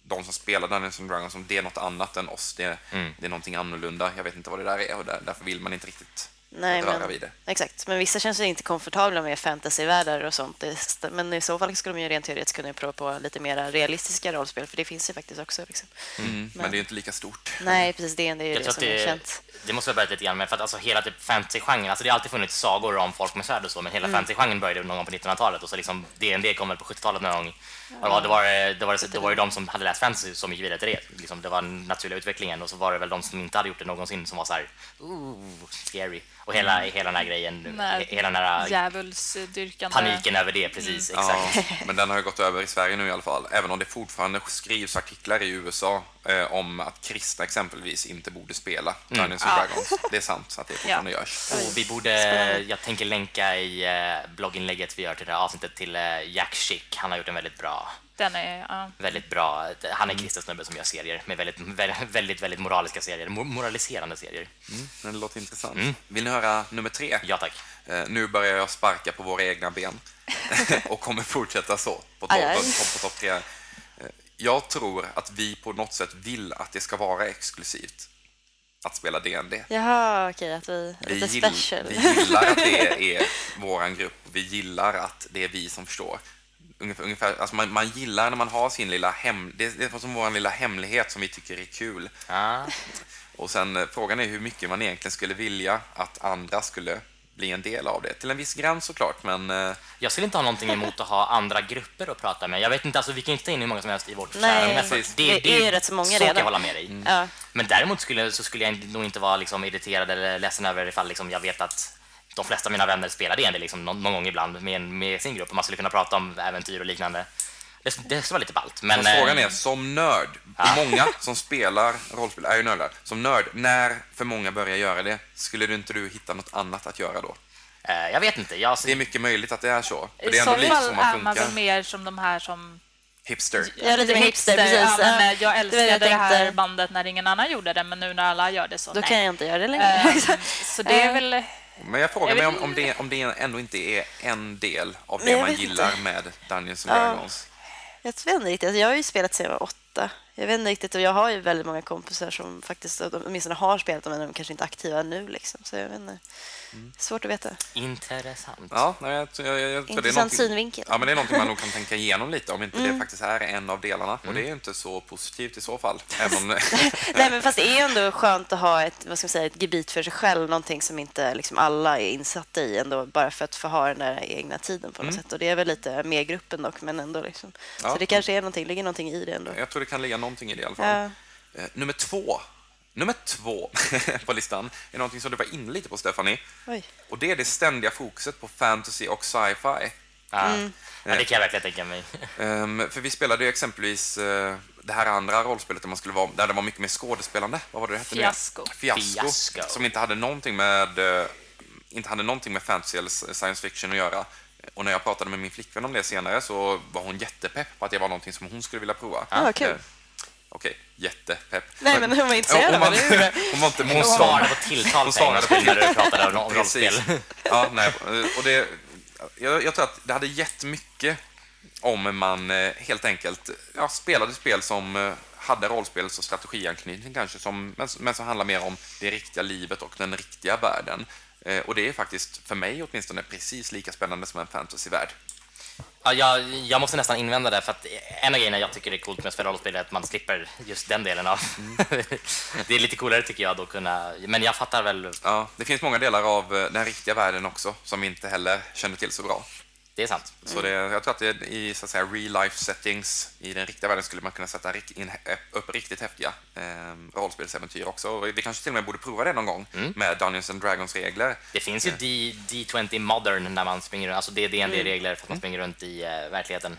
de som spelar Dungeons and Dragons som det är något annat än oss. Det, det är någonting annorlunda. Jag vet inte vad det där är och där, därför vill man inte riktigt Nej, men, exakt. Men vissa känns ju inte komfortabla med fantasyvärldar och sånt. Men i så fall skulle de ju rent teoretiskt kunna prova på lite mer realistiska rollspel, för det finns ju faktiskt också. Liksom. Mm, men det är inte lika stort. Nej, precis. Det är det, är Jag det som är det, känt. det måste börja lite grann med, för att alltså hela typ fantasy-genren, alltså det har alltid funnits sagor om folk med svärd och så, men hela fantasy-genren började någon gång på 1900-talet och så liksom D&D kom väl på 70-talet någon gång. Och då, var det, då, var det, då var det de som hade läst fantasy som gick vidare till det. Liksom, det var den naturliga utvecklingen och så var det väl de som inte hade gjort det någonsin som var så här, ooh, scary. Och hela, hela den här grejen, hela den här Djävulsdyrkande... paniken över det, precis, exakt. Ja, men den har ju gått över i Sverige nu i alla fall. Även om det fortfarande skrivs artiklar i USA eh, om att kristna exempelvis inte borde spela Dungeons and Dragons. Det är sant att det fortfarande görs. Och vi borde, jag tänker länka i eh, blogginlägget vi gör till det här avsnittet till eh, Jack Schick. Han har gjort en väldigt bra, Den är... Ja. väldigt bra, han är en kristen snubbe som gör serier med väldigt, väldigt, väldigt, moraliska serier, mo- moraliserande serier. Mm, men det låter intressant. Vill ni höra nummer tre? Ja tack. Eh, nu börjar jag sparka på våra egna ben och kommer fortsätta så på topp topp tre. Eh, jag tror att vi på något sätt vill att det ska vara exklusivt att spela D&D. Jaha, okej, att vi är Vi, lite gill, special. vi gillar att det är våran grupp. Vi gillar att det är vi som förstår. Ungefär, ungefär alltså man, man gillar när man har sin lilla hem... Det, det är som vår lilla hemlighet som vi tycker är kul. Ja. Och sen eh, frågan är hur mycket man egentligen skulle vilja att andra skulle bli en del av det. Till en viss gräns såklart, men eh, Jag skulle inte ha någonting emot att ha andra grupper att prata med. Jag vet inte, alltså, vi kan inte ta in hur många som helst i vårt Nej, nätverk. precis. Det är ju rätt så många så kan jag redan. hålla med dig. Ja. Men däremot skulle, så skulle jag nog inte vara liksom, irriterad eller ledsen över ifall liksom, jag vet att de flesta av mina vänner spelar D&D liksom, någon, någon gång ibland med, med sin grupp och man skulle kunna prata om äventyr och liknande. Det, det skulle vara lite ballt. Men, Men frågan eh, är, som nörd, och många som spelar rollspel är ju nördar. Som nörd, när för många börjar göra det, skulle du inte du hitta något annat att göra då? eh, jag vet inte. Jag, Det är mycket möjligt att det är så. För det är ändå fall så man är man väl mer som de här som... Hipster. Ja, lite hipster, precis. Ja, men, Ja. jag Det älskade det, det jag här tänkte. bandet när ingen annan gjorde det, men nu när alla gör det så Då nej. kan jag inte göra det längre. Ehm, så det är Eh. väl... Men jag frågar Jag mig om, om, det, om det ändå inte är en del av det man gillar inte. med Dungeons and. Dragons. Jag vet inte riktigt. Alltså, jag har ju spelat sedan jag var åtta. Jag vet inte riktigt. Och jag har ju väldigt många kompisar som faktiskt åtminstone har spelat men de kanske inte är aktiva nu. Liksom. Så jag vet inte. Svårt att veta. Intressant. Ja, jag, jag, jag, jag tror det är Intressant synvinkel. Ja, men det är någonting man nog kan tänka igenom lite om inte Mm. det faktiskt är en av delarna. Och det är ju inte så positivt i så fall. Även om, Nej, men fast det är ändå skönt att ha ett, vad ska man säga, ett gebit för sig själv, någonting som inte liksom alla är insatta i ändå, bara för att få ha den där egna tiden på något sätt. Och det är väl lite med gruppen dock, men ändå liksom. Ja. Så det kanske är någonting, ligger någonting i det ändå. jag tror det kan ligga någonting i det i alla fall. Ja. Eh, nummer två. Nummer två på listan är någonting som du var inne lite på, Stephanie. Oj. Och det är det ständiga fokuset på fantasy och sci-fi. Ja. Mm. Ja, det kan jag verkligen tänka mig. Ehm, för vi spelade ju exempelvis eh, det här andra rollspelet där, man skulle vara, där det var mycket mer skådespelande. Vad var det hette? Fiasko. Fiasko. Fiasko. Som inte hade någonting med, eh, inte hade någonting med fantasy eller science fiction att göra. Och när jag pratade med min flickvän om det senare så var hon jättepepp på att det var någonting som hon skulle vilja prova. Ja, kul. Okej, jättepepp. Nej, men hon var intresserad hon, av det, hon var inte Hon svarade på tilltal Hon svarade på när du pratade om, rollspel. Ja, nej, och det, jag, jag tror att det hade gett mycket om man eh, helt enkelt ja, spelade spel som eh, hade rollspels och strategianknytning kanske, som, men, men som handlar mer om det riktiga livet och den riktiga världen. Eh, och det är faktiskt, för mig åtminstone, precis lika spännande som en fantasyvärld. Ja, jag, jag måste nästan invända där, för att en av grejerna jag tycker är coolt med att spela rollspel är att man slipper just den delen av... det är lite coolare tycker jag då kunna... Men jag fattar väl, Ja, det finns många delar av eh, den riktiga världen också som vi inte heller känner till så bra. Det är sant. Så det, jag tror att det, i så att säga, real life settings i den riktiga världen skulle man kunna sätta in, upp riktigt häftiga eh, rollspelsäventyr också. Och vi kanske till och med borde prova det någon gång med Dungeons and Dragons regler. Det finns ju D, D20 Modern när man springer runt, alltså det är D&D-regler för att man springer runt i eh, verkligheten.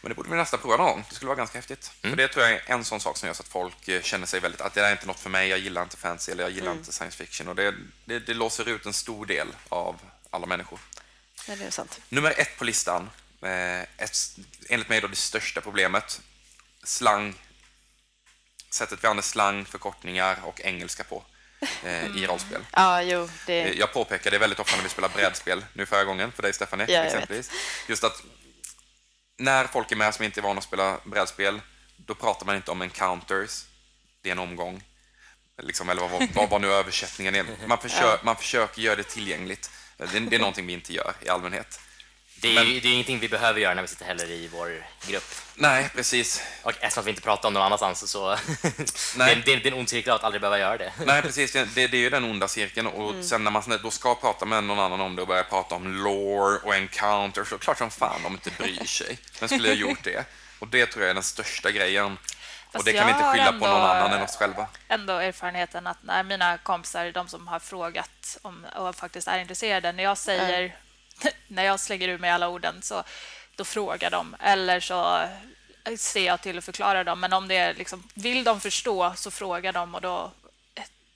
Men det borde vi nästan prova någon gång. Det skulle vara ganska häftigt. För det tror jag är en sån sak som gör så att folk eh, känner sig väldigt, att det där är inte något för mig, jag gillar inte fantasy eller jag gillar inte science fiction. Och det, det, det låser ut en stor del av alla människor. Ja, det är sant. Nummer ett på listan, eh, ett, enligt mig då det största problemet, slang. Sättet vi använder slang, förkortningar och engelska på eh, i rollspel. Ja, jo, Eh, det... Jag påpekar det väldigt ofta när vi spelar brädspel, nu förra gången för dig Stephanie, Ja, exempelvis. Just att när folk är med som inte är vana att spela brädspel, då pratar man inte om encounters, det är en omgång. Liksom, eller vad, vad, vad nu översättningen är. Man, försö, man försöker göra det tillgängligt. Det, det är någonting vi inte gör i allmänhet. Det är, Men- ju, det är ingenting vi behöver göra när vi sitter heller i vår grupp. Nej, precis. Och eftersom vi inte pratar om någon annanstans så... Nej. det, det, det är en ond cirkel att aldrig behöva göra det. Nej, precis. Det, det är ju den onda cirkeln. Och sen när man då ska prata med någon annan om det och börja prata om lore och encounters, så klart som fan de inte bryr sig. Men skulle jag gjort det? Och det tror jag är den största grejen. Och Fast det kan vi inte skylla på ändå, någon annan än oss själva. ändå erfarenheten att när mina kompisar, de som har frågat om och faktiskt är intresserade, när jag säger, när jag slänger ur mig alla orden, så då frågar de. Eller så ser jag till att förklara dem. Men om det är liksom, vill de förstå så frågar de och då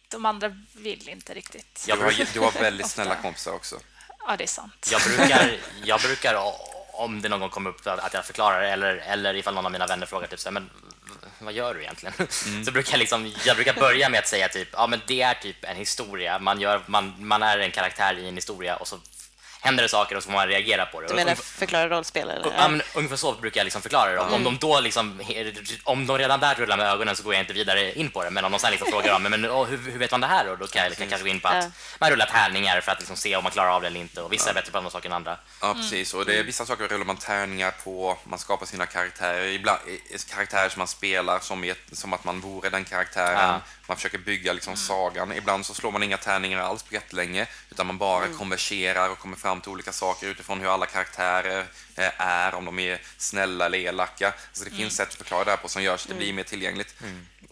de andra vill inte riktigt. Jag Du har, du har väldigt snälla kompisar också. Ja, det är sant. jag brukar, jag brukar om det någon gång kommer upp att jag förklarar eller, eller ifall någon av mina vänner frågar typ så här, men vad gör du egentligen? Så brukar jag, liksom, jag brukar börja med att säga typ, ja men det är typ en historia, man, gör, man, man är en karaktär i en historia och så händer det saker och så får man reagera på det. Du menar förklara rollspel? Eller? Ja, men ungefär så brukar jag liksom förklara det. Om de då liksom, om de redan där rullar med ögonen så går jag inte vidare in på det. Men om de sen liksom frågar om men, men, åh, hur, hur vet man det här? Och då kan jag liksom kanske gå in på att Ja. man rullar tärningar för att liksom se om man klarar av det eller inte. Och vissa är bättre på andra saker än andra. Ja, precis. Och det är vissa saker rullar man tärningar på, man skapar sina karaktärer, ibland, eh, karaktärer som man spelar som, ett, som att man vore den karaktären. Ja. Man försöker bygga liksom sagan. Ibland så slår man inga tärningar alls på jättelänge, utan man bara konverserar och kommer fram till olika saker utifrån hur alla karaktärer eh, är, om de är snälla eller elaka. Så det finns sätt att förklara det här på som gör så att det blir mer tillgängligt.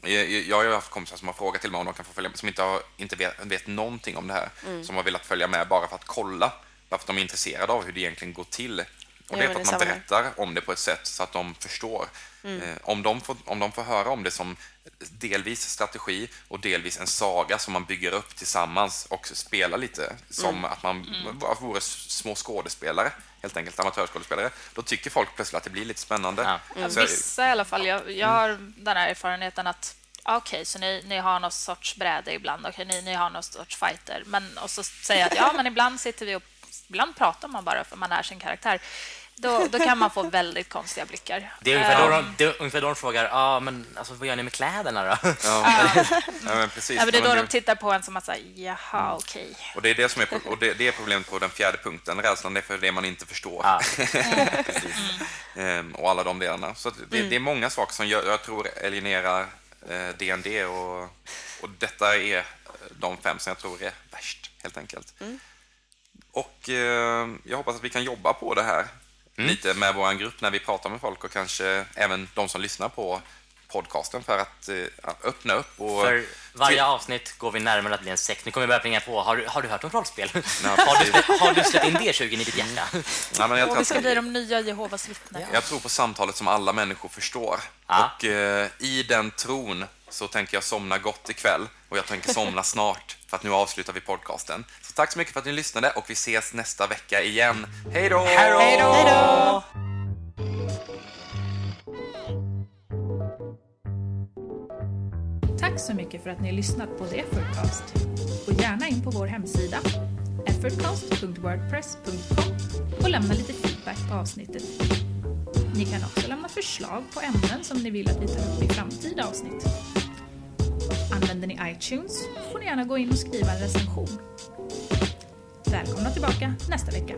Jag, jag har ju haft kompisar som har frågat till mig om de kan få följa med, som inte, har, inte vet, vet någonting om det här, som har velat följa med bara för att kolla, bara för att de är intresserade av hur det egentligen går till. Och det är för att man berättar om det på ett sätt så att de förstår. Eh, om, de får, om de får höra om det som delvis strategi och delvis en saga som man bygger upp tillsammans och spelar lite som att man mm. vore små skådespelare, helt enkelt amatörskådespelare, då tycker folk plötsligt att det blir lite spännande. Ja. Jag- Vissa i alla fall. Jag, jag har den här erfarenheten att ah, okej, så ni, ni har någon sorts bräde ibland, okej, ni, ni har någon sorts fighter. Men, och så säger jag att ja, men ibland sitter vi och ibland pratar man bara för man är sin karaktär. Då, då kan man få väldigt konstiga blickar. Det är ungefär då Eh, de, det är ungefär då de frågar, ja men alltså, vad gör ni med kläderna då? Ja, ja men precis. ja, men det är då de tittar på en som att säga, jaha, okej. Och det är det som är, och det, det är problemet på den fjärde punkten, rädslan är för det man inte förstår. Ja. Ehm, och alla de delarna. Så det, det är många saker som jag, jag tror alienerar eh, D&D och, och detta är de fem som jag tror är värst, helt enkelt. Och eh, jag hoppas att vi kan jobba på det här lite med vår grupp när vi pratar med folk och kanske även de som lyssnar på podcasten för att eh, öppna upp och... För varje avsnitt går vi närmare att bli en sekt. Nu kommer jag börja plinga på, har du, har du hört om rollspel? Ja, har, du, har du släppt in D20 i ditt hjärta? Ja, men jag, tror Och vi ska bli de nya Jehovas vittnen. jag tror på samtalet som alla människor förstår. Ja. Och eh, i den tron så tänker jag somna gott ikväll och jag tänker somna snart för att nu avslutar vi podcasten. Så tack så mycket för att ni lyssnade och vi ses nästa vecka igen. Hej då! Hej då! Tack så mycket för att ni har lyssnat på The Effortcast. Gå gärna in på vår hemsida, effortcast.wordpress.com och lämna lite feedback på avsnittet. Ni kan också lämna förslag på ämnen som ni vill att vi tar upp i framtida avsnitt. Använder ni iTunes får ni gärna gå in och skriva en recension. Välkomna tillbaka nästa vecka.